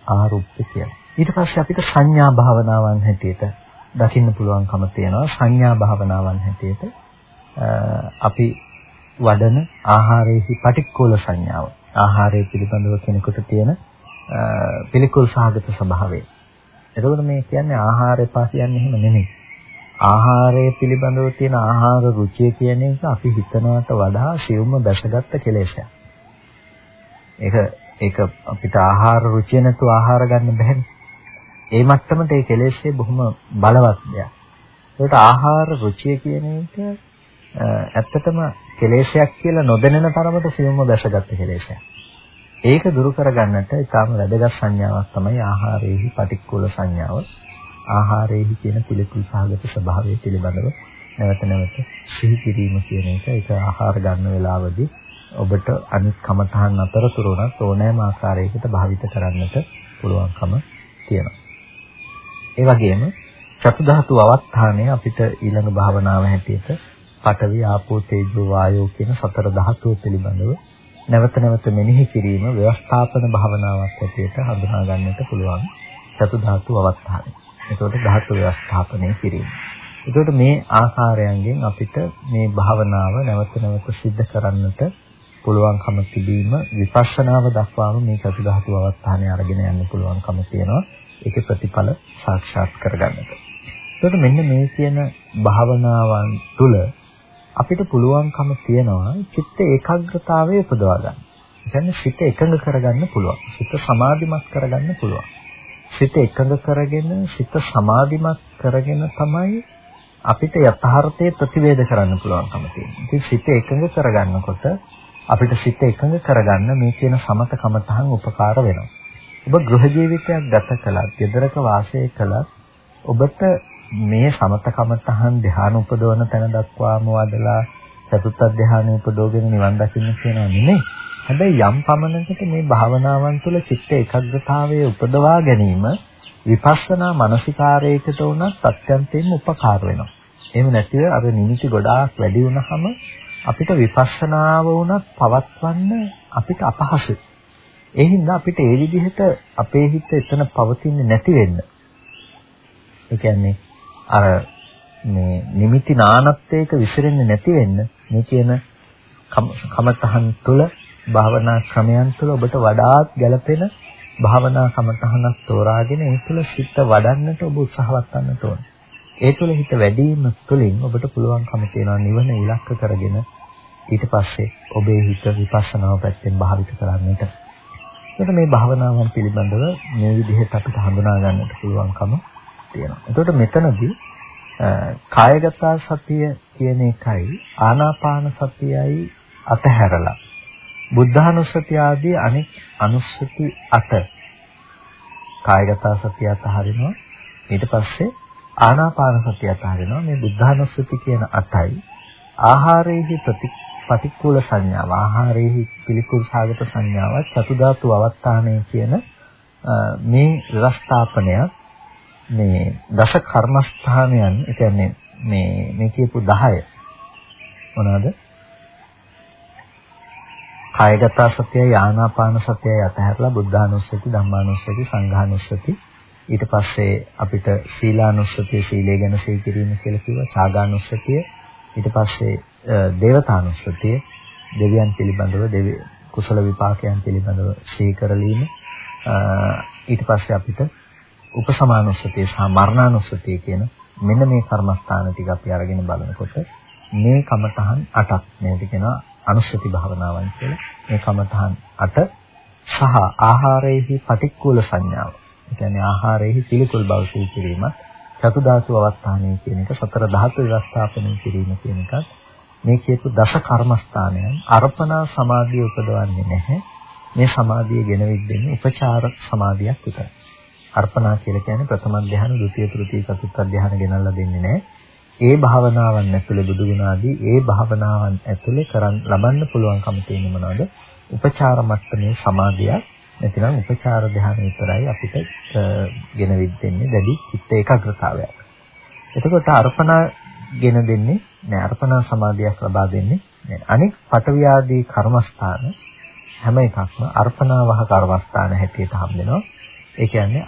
ආරුප්ප කියලා. ඊට පස්සේ අපිට සංඥා භාවනාවන් හැටියට දකින්න පුළුවන්කම තියෙනවා. සංඥා භාවනාවන් හැටියට අපි වඩන ආහාරයේහි පටික්කුල සංඥාව. ආහාරය පිළිබඳව කෙනෙකුට තියෙන පිළිකුල් සහගත ස්වභාවය. එතකොට මේ කියන්නේ ආහාරය පා කියන්නේ එහෙම නෙමෙයි. ආහාරය පිළිබඳව තියෙන ආහාර රුචිය කියන එක අපි හිතනවට වඩා සියුම්ව දැසගත්ත කෙලෙසයක්. ඒක ඒක අපිට ආහාර රුචිය නැතුව ආහාර ගන්න බැහැ. ඒ මට්ටමට ඒ කෙලෙස්ේ බොහොම බලවත් දෙයක්. ඒකට ආහාර රුචිය කියන එක ඇත්තටම කෙලෙසයක් කියලා නොදැනෙන තරමට සියුම්ව දැසගත් කෙලෙසයක්. ඒක දුරු කරගන්නට ඊටාම වැදගත් සංඥාවක් තමයි ආහාරයේහි පටික්කුල සංඥාව. ආහාරයේහි කියන පිළිකුල් සහගත ස්වභාවය පිළිබඳව නැවත නැවත සිහි කිරීම කියන එක ඒක ආහාර ගන්න වෙලාවදී ඔබට අනිත් කමතහන් අතරතුර උනත් ඕනෑම ආකාරයකට භාවිත කරන්නට පුළුවන්කම තියෙනවා. ඒ වගේම චතු ධාතු අවස්ථානය අපිට ඊළඟ භාවනාව හැටියට පඨවි ආපෝ තේජෝ වායෝ කියන සතර ධාතුව පිළිබඳව නැවත නැවත මෙනෙහි කිරීම ව්‍යවස්ථාපන භාවනාවක් හැටියට හඳුනා ගන්නට පුළුවන් චතු ධාතු අවස්ථානය. ඒකට ධාතු ව්‍යවස්ථාපනය කිරීම. ඒකට මේ ආකාරයන්ගෙන් අපිට මේ භාවනාව නැවත නැවත සිද්ධ කරන්නට පුළුවන්කම තිබීම විපස්සනාව දක්වාම මේ චතු ධාතු අවස්ථානය අරගෙන යන්න පුළුවන්කම තියෙනවා. ඒකේ ප්‍රතිඵල සාක්ෂාත් කරගන්නට. ඒකට මෙන්න මේ කියන භාවනාවන් තුළ අපිට පුළුවන්කම තියනවා චිත්ත ඒකාග්‍රතාවය උපදවා ගන්න. කියන්නේ සිත එකඟ කරගන්න පුළුවන්. සිත සමාධිමත් කරගන්න පුළුවන්. සිත එකඟ කරගෙන සිත සමාධිමත් කරගෙන තමයි අපිට යථාර්ථයේ ප්‍රතිවේද කරන්න පුළුවන්කම තියෙනවා. ඉතින් සිත එකඟ කරගන්නකොට අපිට සිත එකඟ කරගන්න මේ කියන සමත කමතහන් උපකාර වෙනවා. ඔබ ගෘහ ජීවිතයක් ගත කළත්, ගෙදරක වාසය කළත් ඔබට මේ සමත කමතහන් ධ්‍යාන උපදවන තැන දක්වාම වදලා චතුත්ථ ධ්‍යාන උපදෝගෙන නිවන් දකින්න කියනවා නෙමෙයි. හැබැයි යම් පමණකට මේ භාවනාවන් තුළ චිත්ත ඒකාග්‍රතාවය උපදවා ගැනීම විපස්සනා මානසිකාරයකට උනත් අත්‍යන්තයෙන්ම උපකාර වෙනවා. එහෙම නැතිව අර නිමිති ගොඩාක් වැඩි වුණාම අපිට විපස්සනාව වුණත් පවත්වන්න අපිට අපහසුයි. ඒ හින්දා අපිට ඒ විදිහට අපේ හිත එතන පවතින්නේ නැති වෙන්න. ඒ කියන්නේ අර මේ නිමිති නානත්වයක විසිරෙන්නේ නැති වෙන්න මේ කියන කමතහන් තුළ භාවනා ක්‍රමයන් තුළ ඔබට වඩාත් ගැළපෙන භාවනා කමතහනක් තෝරාගෙන ඒ තුළ සිත වඩන්නට ඔබ උත්සාහවත් වන්නට ඕනේ. ඒ තුළ හිත වැඩිම තුළින් ඔබට පුළුවන්කම තියෙනවා නිවන ඉලක්ක කරගෙන ඊට පස්සේ ඔබේ හිත විපස්සනාව පැත්තෙන් භාවිත කරන්නට. එතකොට මේ භාවනාවන් පිළිබඳව මේ විදිහට අපිට හඳුනා ගන්නට පුළුවන්කම තියෙනවා. එතකොට මෙතනදී කායගත සතිය කියන එකයි ආනාපාන සතියයි අතහැරලා. බුද්ධානුස්සතිය ආදී අනෙක් අනුස්සති අට කායගත සතිය අතහරිනවා. ඊට පස්සේ ආනාපාන සතිය අතහරිනවා. මේ බුද්ධානුස්සති කියන අටයි ආහාරයේහි ප්‍රතිපටික්කුල සංඥාව ආහාරයේහි පිළිකුල් සාගත සංඥාව චතුධාතු අවස්ථානය කියන මේ ව්‍යවස්ථාපනය මේ දස කර්මස්ථානයන් ඒ කියන්නේ මේ මේ කියපු 10 මොනවාද? කායගත සතියයි ආනාපාන සතියයි අතහැරලා බුද්ධානුස්සති ධම්මානුස්සති සංඝානුස්සති. ඊට පස්සේ අපිට සීලානුස්සතිය සීලය ගැන සිහි කිරීම කියලා කිව්වා ඡාගානුස්සතිය ඊට පස්සේ දේවතානුස්සතිය. දෙවියන් පිළිබඳව දෙවි කුසල විපාකයන් පිළිබඳව සිහි කරලීම. ඊට පස්සේ අපිට උපසමානුස්සතිය සහ මරණානුස්සතිය කියන මෙන්න මේ කර්මස්ථාන ටික අපි අරගෙන බලනකොට මේ කමතහන් අටක් මේකට කියනවා අනුස්සති භාවනාවන් කියලා. මේ කමතහන් අට සහ ආහාරයේහි පටික්කුල සංඥාව. ඒ කියන්නේ ආහාරයේහි පිළිකුල් බව සිහි කිරීමත් චතු ධාතු අවස්ථානයේ කියන එක සතර ධාතු ව්‍යවස්ථාපනය කිරීම කියන එකත් මේ කියපු දස කර්මස්ථානයන් අර්පණා සමාධිය උපදවන්නේ නැහැ. මේ සමාධිය ගෙනවිද්දෙන්නේ උපචාර සමාධියක් විතරයි. අර්පණා කියලා කියන්නේ ප්‍රථම ධ්‍යාන, ဒုတိ ය, තෘතීය, චතුර්ථ ධ්‍යාන ගෙනල්ලා දෙන්නේ නැහැ. ඒ භාවනාවන් ඇතුලේ බුදු ගුණ ආදී ඒ භාවනාවන් ඇතුලේ කරන් ලබන්න පුළුවන්කම තියෙන මොනවද? උපචාර මට්ටමේ සමාධිය නැතිනම් උපචාර ධ්‍යාන විතරයි අපිට ගෙනවිත් දෙන්නේ දැඩි චිත්ත ඒකාග්‍රතාවයක්. එතකොට අර්පණා ගෙන දෙන්නේ නෑ අර්පණා සමාධියක් ලබා දෙන්නේ නෑ. අනෙක් පටවියාදී කර්මස්ථාන හැම එකක්ම අර්පණාවහ කර්මස්ථාන හැටියට හම් වෙනවා. ඒ කියන්නේ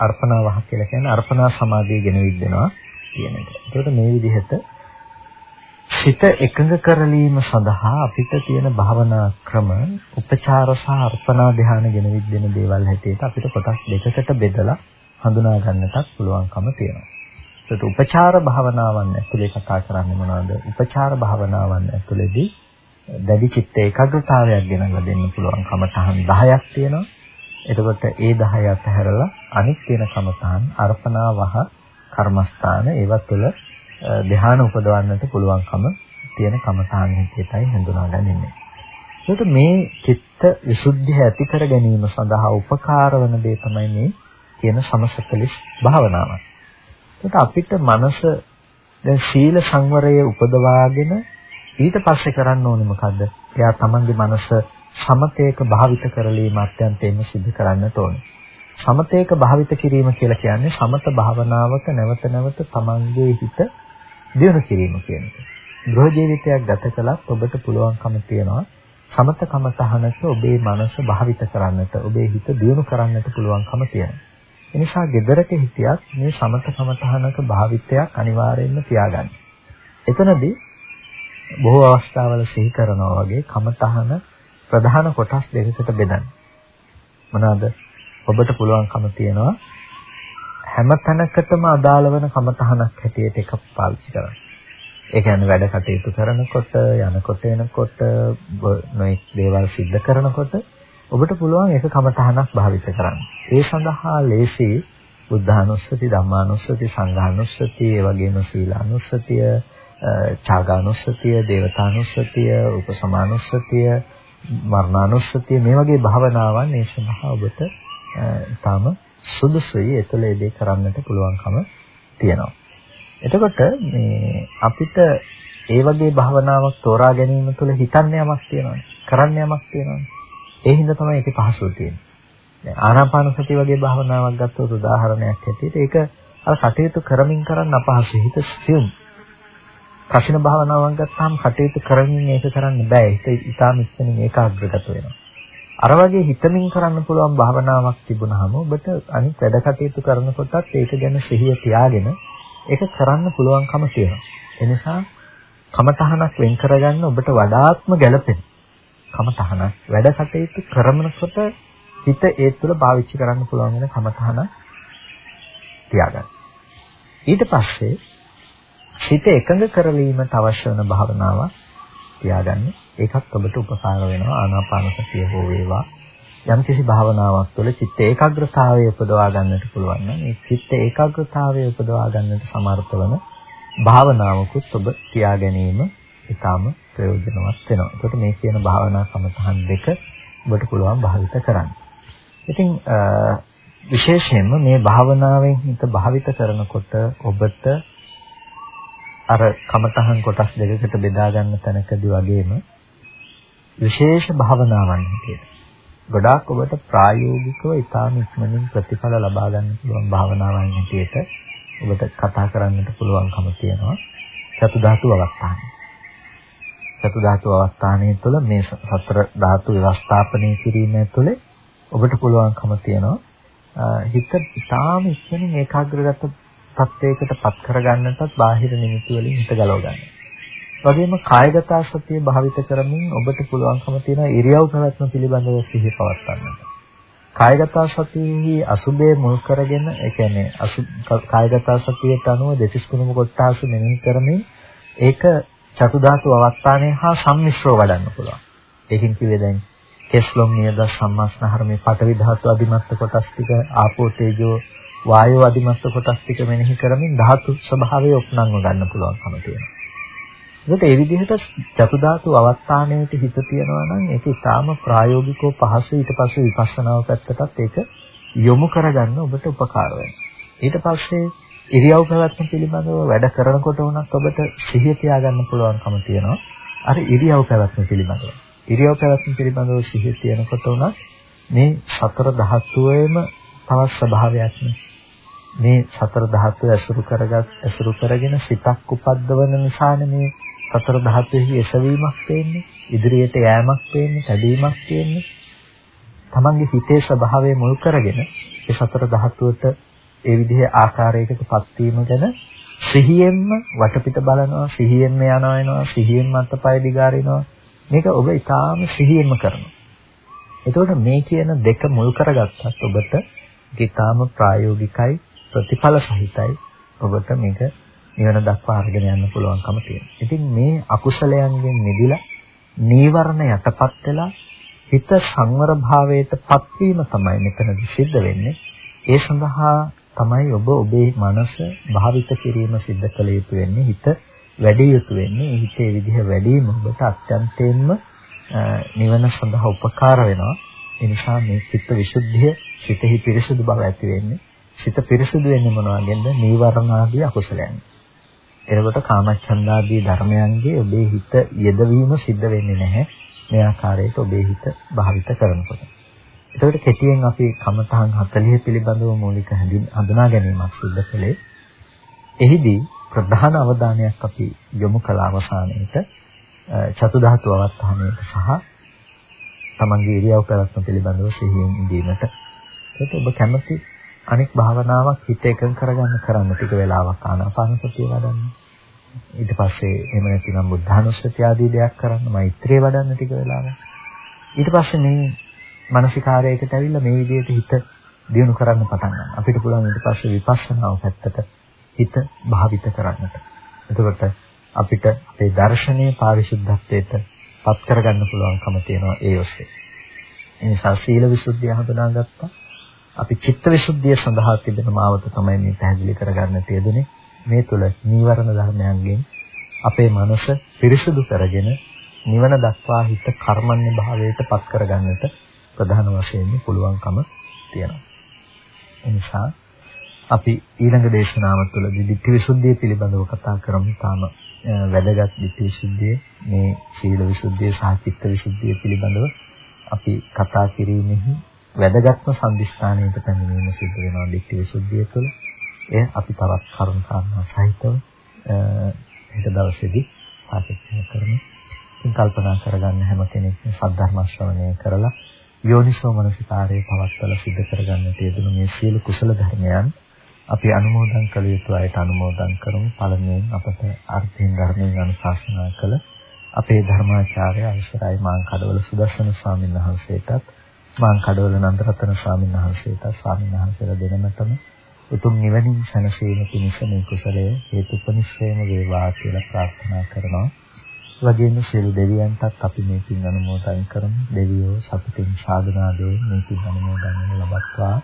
අර්පණාවහ කියලා කියන්නේ අර්පණා සමාධිය ගෙනවිත් දෙනවා. කියන එක. ඒකට මේ විදිහට සිත එකඟ කරලීම සඳහා අපිට තියෙන භාවනා ක්‍රම උපචාර සහ අර්පණා ධ්‍යාන ගෙන විද්දෙන දේවල් හැටියට අපිට කොටස් දෙකකට බෙදලා හඳුනා ගන්නටත් පුළුවන්කම තියෙනවා. ඒකට උපචාර භාවනාවන් ඇතුලේ කතා කරන්නේ මොනවද? උපචාර භාවනාවන් ඇතුලේදී දැඩි චිත්ත ඒකාග්‍රතාවයක් ගෙනල්ලා දෙන්න පුළුවන් කම තහන් 10ක් තියෙනවා. එතකොට ඒ 10 අතහැරලා අනිත් තියෙන කමතහන් අර්පණා වහ කර්මස්ථාන ඒවත් තුළ ධ්‍යාන උපදවන්නට පුළුවන්කම තියෙන කමතහන් හිතේටයි හඳුනාගන්නේ. ඒකට මේ චිත්ත විසුද්ධිය ඇති කර ගැනීම සඳහා උපකාර වන දේ තමයි මේ කියන සමසකලිස් භාවනාව. ඒකට අපිට මනස දැන් සීල සංවරය උපදවාගෙන ඊට පස්සේ කරන්න ඕනේ මොකද්ද? එයා තමන්ගේ මනස සමතේක භාවිත කරලීම අත්‍යන්තයෙන්ම සිදු කරන්නට ඕනේ. සමතේක භාවිත කිරීම කියලා කියන්නේ සමත භාවනාවක නැවත නැවත තමන්ගේ හිත දියුණු කිරීම කියන එක. ගෘහ ජීවිතයක් ගත කළත් ඔබට පුළුවන්කම තියනවා සමතකම තහනක ඔබේ මනස භාවිත කරන්නට, ඔබේ හිත දියුණු කරන්නට පුළුවන්කම තියෙනවා. එනිසා gedaraක හිටියත් මේ සමතකම තහනක භාවිතයක් අනිවාර්යයෙන්ම තියාගන්න. එතනදී බොහෝ අවස්ථාවල සිහි කරනවා වගේ කමතහන ප්‍රධාන කොටස් දෙකකට බෙදන්න. මොනවාද? ඔබට පුළුවන්කම තියෙනවා හැම තැනකටම අදාළ වෙන කමතහනක් හැටියට එක පාවිච්චි කරන්න. ඒ කියන්නේ වැඩ කටයුතු කරනකොට, යනකොට එනකොට, නොඑක් දේවල් සිද්ධ කරනකොට ඔබට පුළුවන් ඒක කමතහනක් භාවිත කරන්න. ඒ සඳහා ලේසි බුද්ධානුස්සති, ධම්මානුස්සති, සංඝානුස්සති, ඒ වගේම සීලානුස්සතිය, ඡාගානුස්සතිය, දේවතානුස්සතිය, උපසමානුස්සතිය, මරණානුස්සතිය මේ වගේ භාවනාවන් ඒ සඳහා ඔබට ඊටම සුදුසුයි ඒතල ඒ දේ කරන්නට පුළුවන්කම තියෙනවා. එතකොට මේ අපිට ඒ වගේ භාවනාවක් තෝරා ගැනීම තුළ හිතන්න යමක් තියෙනවානේ. කරන්න යමක් තියෙනවානේ. ඒ හින්දා තමයි ඒකේ පහසුව තියෙන්නේ. දැන් ආනාපාන සති වගේ භාවනාවක් ගත්තොත් උදාහරණයක් ඇටියට ඒක අර කටයුතු කරමින් කරන්න අපහසුයි. හිත සියුම්. කසින භාවනාවක් ගත්තාම කටයුතු කරමින් ඒක කරන්න බෑ. හිත ඊටාම ඉස්සෙනින් ඒකාග්‍රගත වෙනවා. අර වගේ හිතමින් කරන්න පුළුවන් භාවනාවක් තිබුණාම ඔබට අනිත් වැඩ කටයුතු කරනකොටත් ඒක ගැන සිහිය තියාගෙන ඒක කරන්න පුළුවන්කම තියෙනවා. ඒ නිසා කමතහනක් වෙන් කරගන්න ඔබට වඩාත්ම ගැළපෙන කමතහනක් වැඩ කටයුතු කරනකොට හිත ඒ තුළ පාවිච්චි කරන්න පුළුවන් වෙන කමතහන තියාගන්න. ඊට පස්සේ හිත එකඟ කරලීමට අවශ්‍ය වෙන භාවනාවක් තියාගන්න. ඒකත් ඔබට උපකාර වෙනවා ආනාපාන සතිය හෝ වේවා. යම්කිසි භාවනාවක් තුළ චිත්ත ඒකාග්‍රතාවය උපදවා ගන්නට පුළුවන් නම් ඒ චිත්ත ඒකාග්‍රතාවය උපදවා ගන්නට සමර්ථ වන භාවනාවකුත් ඔබ තියා ගැනීම ඉතාම ප්‍රයෝජනවත් වෙනවා. ඒකට මේ කියන භාවනා සමතහන් දෙක ඔබට පුළුවන් භාවිත කරන්න. ඉතින් විශේෂයෙන්ම මේ භාවනාවෙන් හිත භාවිත කරනකොට ඔබට අර කමතහන් කොටස් දෙකකට බෙදා ගන්න තැනකදී වගේම විශේෂ භාවනාවන් හිතේ. ගොඩාක් ඔබට ප්‍රායෝගිකව ඉතාම ඉක්මනින් ප්‍රතිඵල ලබා ගන්න පුළුවන් භාවනාවන් හිතේට ඔබට කතා කරන්නට පුළුවන්කම තියෙනවා. චතු ධාතු අවස්ථානය. චතු ධාතු අවස්ථානයේ තුළ මේ සතර ධාතු ව්‍යවස්ථාපනය කිරීම තුළ ඔබට පුළුවන්කම තියෙනවා හිත ඉතාම ඉක්මනින් ඒකාග්‍රගත තත්වයකට පත් කරගන්නටත් බාහිර නිමිති වලින් හිත ගලව ගන්න. වගේම කායගත සතිය භාවිත කරමින් ඔබට පුළුවන්කම තියෙන ඉරියව් පැවැත්ම පිළිබඳව සිහිය පවත්වන්නට. කායගත සතියෙහි අසුබේ මුල් කරගෙන ඒ කියන්නේ කායගත සතියට අනුව දෙතිස් කුණුම කොටස මෙනෙහි කරමින් ඒක චතු ධාතු අවස්ථානයේ හා සම්මිශ්‍රව වඩන්න පුළුවන්. ඒකින් කිව්වේ දැන් කෙස්ලොම් නියද සම්මාස්නහර මේ පඨවි ධාතු අධිමත්ත කොටස් ටික ආපෝ තේජෝ වායෝ අධිමස්ස කොටස් ටික මෙනෙහි කරමින් ධාතු ස්වභාවය ඔප්නංව ගන්න පුළුවන්කම තියෙනවා. ඒකට ඒ විදිහට චතු ධාතු අවස්ථානයේට හිත තියනවා නම් ඒක ඉතාම ප්‍රායෝගිකව පහසු ඊට පස්සේ විපස්සනාව පැත්තටත් ඒක යොමු කරගන්න ඔබට උපකාර ඊට පස්සේ ඉරියව් පැවැත්ම පිළිබඳව වැඩ කරනකොට වුණත් ඔබට සිහිය තියාගන්න පුළුවන්කම තියෙනවා. අර ඉරියව් පැවැත්ම පිළිබඳව. ඉරියව් පැවැත්ම පිළිබඳව සිහිය තියනකොට උනත් මේ සතර ධාතුවේම තවත් ස්වභාවයක් නේ. මේ සතර ධාතු ඇසුරු කරගත් ඇසුරු කරගෙන සිතක් උපද්දවන නිසානේ මේ සතර ධාතුෙහි එසවීමක් වෙන්නේ ඉදිරියට යෑමක් වෙන්නේ කැඩීමක් වෙන්නේ තමන්ගේ හිතේ ස්වභාවය මුල් කරගෙන ඒ සතර ධාතුවට ඒ විදිහේ ආකාරයකටපත් වීම ගැන සිහියෙන්ම වටපිට බලනවා සිහියෙන්ම යනවා එනවා සිහියෙන්ම අතපය දිගාරිනවා මේක ඔබ ඊටාම සිහියෙන්ම කරනවා. එතකොට මේ කියන දෙක මුල් කරගත්තත් ඔබට ඊටාම ප්‍රායෝගිකයි. ප්‍රතිඵල සහිතයි ඔබට මේක නිවන දක්වා අරගෙන යන්න පුළුවන්කම තියෙනවා. ඉතින් මේ අකුසලයන්ගෙන් මිදලා නීවරණ යටපත් වෙලා හිත සංවර භාවයට පත්වීම තමයි මෙතනදි සිද්ධ වෙන්නේ. ඒ සඳහා තමයි ඔබ ඔබේ මනස භාවිත කිරීම සිද්ධ කළ යුතු වෙන්නේ. හිත වැඩි යුතු වෙන්නේ. හිතේ විදිහ වැඩිම ඔබට අත්‍යන්තයෙන්ම නිවන සඳහා උපකාර වෙනවා. ඒ නිසා මේ චිත්ත විසුද්ධිය, සිතෙහි පිරිසුදු බව ඇති වෙන්නේ. සිත පිරිසුදු වෙන්නේ මොනවාගෙන්ද? නීවරණ ආදී අකුසලයන්. එතකොට කාමච්ඡන්දාදී ධර්මයන්ගේ ඔබේ හිත යෙදවීම සිද්ධ වෙන්නේ නැහැ. මේ ආකාරයට ඔබේ හිත භාවිත කරනකොට. එතකොට කෙටියෙන් අපි කමතහන් 40 පිළිබඳව මූලික හඳුනා ගැනීමක් සිදු කළේ. එහිදී ප්‍රධාන අවධානයක් අපි යොමු කළ අවසානයේට චතු ධාතු අවස්ථානයට සහ තමන්ගේ ඉරියව් පැවැත්ම පිළිබඳව සිහියෙන් ඉඳීමට. ඒක ඔබ කැමති අනෙක් භාවනාවක් හිත එකඟ කරගන්න කරන්න ටික වෙලාවක් ආනාපාන සතිය වඩන්න. ඊට පස්සේ එහෙම නැතිනම් බුද්ධානුස්සතිය ආදී දෙයක් කරන්න මෛත්‍රිය වඩන්න ටික වෙලාවක්. ඊට පස්සේ මේ මානසිකාරයකට ඇවිල්ලා මේ විදිහට හිත දියුණු කරන්න පටන් ගන්නවා. අපිට පුළුවන් ඊට පස්සේ විපස්සනාව පැත්තට හිත භාවිත කරන්නට. එතකොට අපිට අපේ දර්ශනීය පාරිශුද්ධත්වයට පත් කරගන්න පුළුවන්කම තියෙනවා ඒ ඔස්සේ. ඒ නිසා සීල විසුද්ධිය හඳුනාගත්තා. අපි චිත්ත විසුද්ධිය සඳහා තිබෙන මාවත තමයි මේ පැහැදිලි කරගන්න තියෙන්නේ. මේ තුල නීවරණ ධර්මයන්ගෙන් අපේ මනස පිරිසුදු කරගෙන නිවන දක්වා හිත කර්මන්නේ භාවයට පත් කරගන්නට ප්‍රධාන වශයෙන් පුළුවන්කම තියෙනවා. එනිසා අපි ඊළඟ දේශනාව තුළදී ditthi visuddhiය පිළිබඳව කතා කරමු. තාම වැදගත් ditthi visuddhiය මේ සීල විසුද්ධිය සහ චිත්ත විසුද්ධිය පිළිබඳව අපි කතා කිරීමෙහි වැදගත්ම සම්දිස්ථානයකට පැමිණීම සිදු වෙනවා ditthi visuddhiය තුළ. එය අපි තවත් කරුණු කාරණා සහිතව හෙට දවසේදී සාකච්ඡා කරමු. ඉතින් කල්පනා කරගන්න හැම කෙනෙක්ම සද්ධර්ම ශ්‍රවණය කරලා යෝනිසෝ මනසිකාරයේ පවත්වල සිද්ධ කරගන්න තියෙන මේ සියලු කුසල ධර්මයන් අපි අනුමෝදන් කළ යුතු අයට අනුමෝදන් කරමු. පළමුවෙන් අපට අර්ථයෙන් ධර්මයෙන් අනුශාසනා කළ අපේ ධර්මාචාර්ය අවසරයි මාං කඩවල සුදස්සන ස්වාමීන් වහන්සේටත් මාං කඩවල නන්දරතන ස්වාමීන් වහන්සේටත් ස්වාමීන් වහන්සේලා දෙනමතම උතුම් නිවනින් සැනසීම පිණිස මේ කුසලය හේතුපනිශ්‍රේම වේවා කියලා ප්‍රාර්ථනා කරනවා. වගේම සියලු දෙවියන්ටත් අපි මේ පින් අනුමෝදන් කරමු. දෙවියෝ සතුටින් සාධනාවේ මේ පින් අනුමෝදන් ලබත්වා.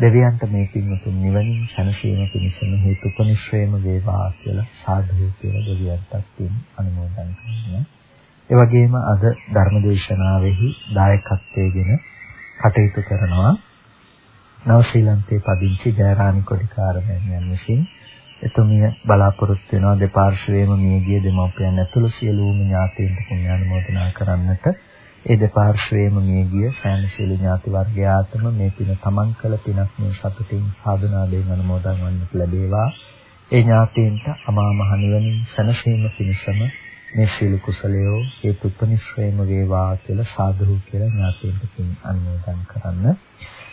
දෙවියන්ට මේ පින් උතුම් නිවනින් සැනසීම පිණිසම හේතුපනිශ්‍රේම වේවා කියලා සාදු කියලා දෙවියන්ටත් පින් අනුමෝදන් කරනවා. ඒ වගේම අද ධර්මදේශනාවෙහි දායකත්වයෙන් කටයුතු කරනවා. නව ශ්‍රී ලංකේ පදිංචි ජයරාණි කොඩිකාර මෑණියන් විසින් එතුමිය බලාපොරොත්තු වෙනවා දෙපාර්ශ්වයේම මියගිය දෙමාපියන් ඇතුළු සියලුම ඥාතීන්ට පුණ්‍යානුමෝදනා කරන්නට. ඒ දෙපාර්ශ්වයේම මියගිය සෑම සියලු ඥාති වර්ගයාටම මේ පින තමන් කළ පිනක් මේ සතුටින් සාධනාවෙන් අනුමෝදන් වන්නට ලැබේවා. ඒ ඥාතීන්ට අමා මහ නිවනින් සැනසීම පිණිසම මේ සීල කුසලයෝ ඒ තුප්පනිශ්‍රේම වේවා කියලා සාදු කියලා ඥාතීන්ට පින් අනුමෝදන් කරන්න.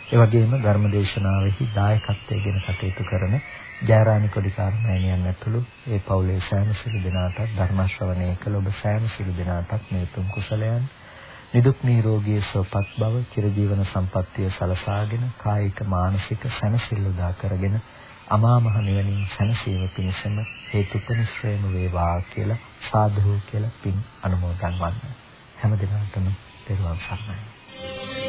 ඒ වගේම ධර්මදේශනාවෙහි දායකත්වයෙන් කටයුතු කරන ජයරාණි කොඩිකාර මෑණියන් ඇතුළු ඒ පවුලේ සෑම සිළු දෙනාටත් ධර්ම ශ්‍රවණය කළ ඔබ සෑම සිළු දෙනාටත් මේ තුන් කුසලයන් නිදුක් නිරෝගී සුවපත් බව චිරජීවන සම්පන්නිය සලසාගෙන කායික මානසික සැනසෙල්ල උදා කරගෙන අමා මහ නිවනින් සැනසීම පිණිසම හේතුපනිශ්‍රේම වේවා කියලා සාදු කියලා පින් අනුමෝදන් වන්න. හැම දිනකටම පෙරවන් සරණයි.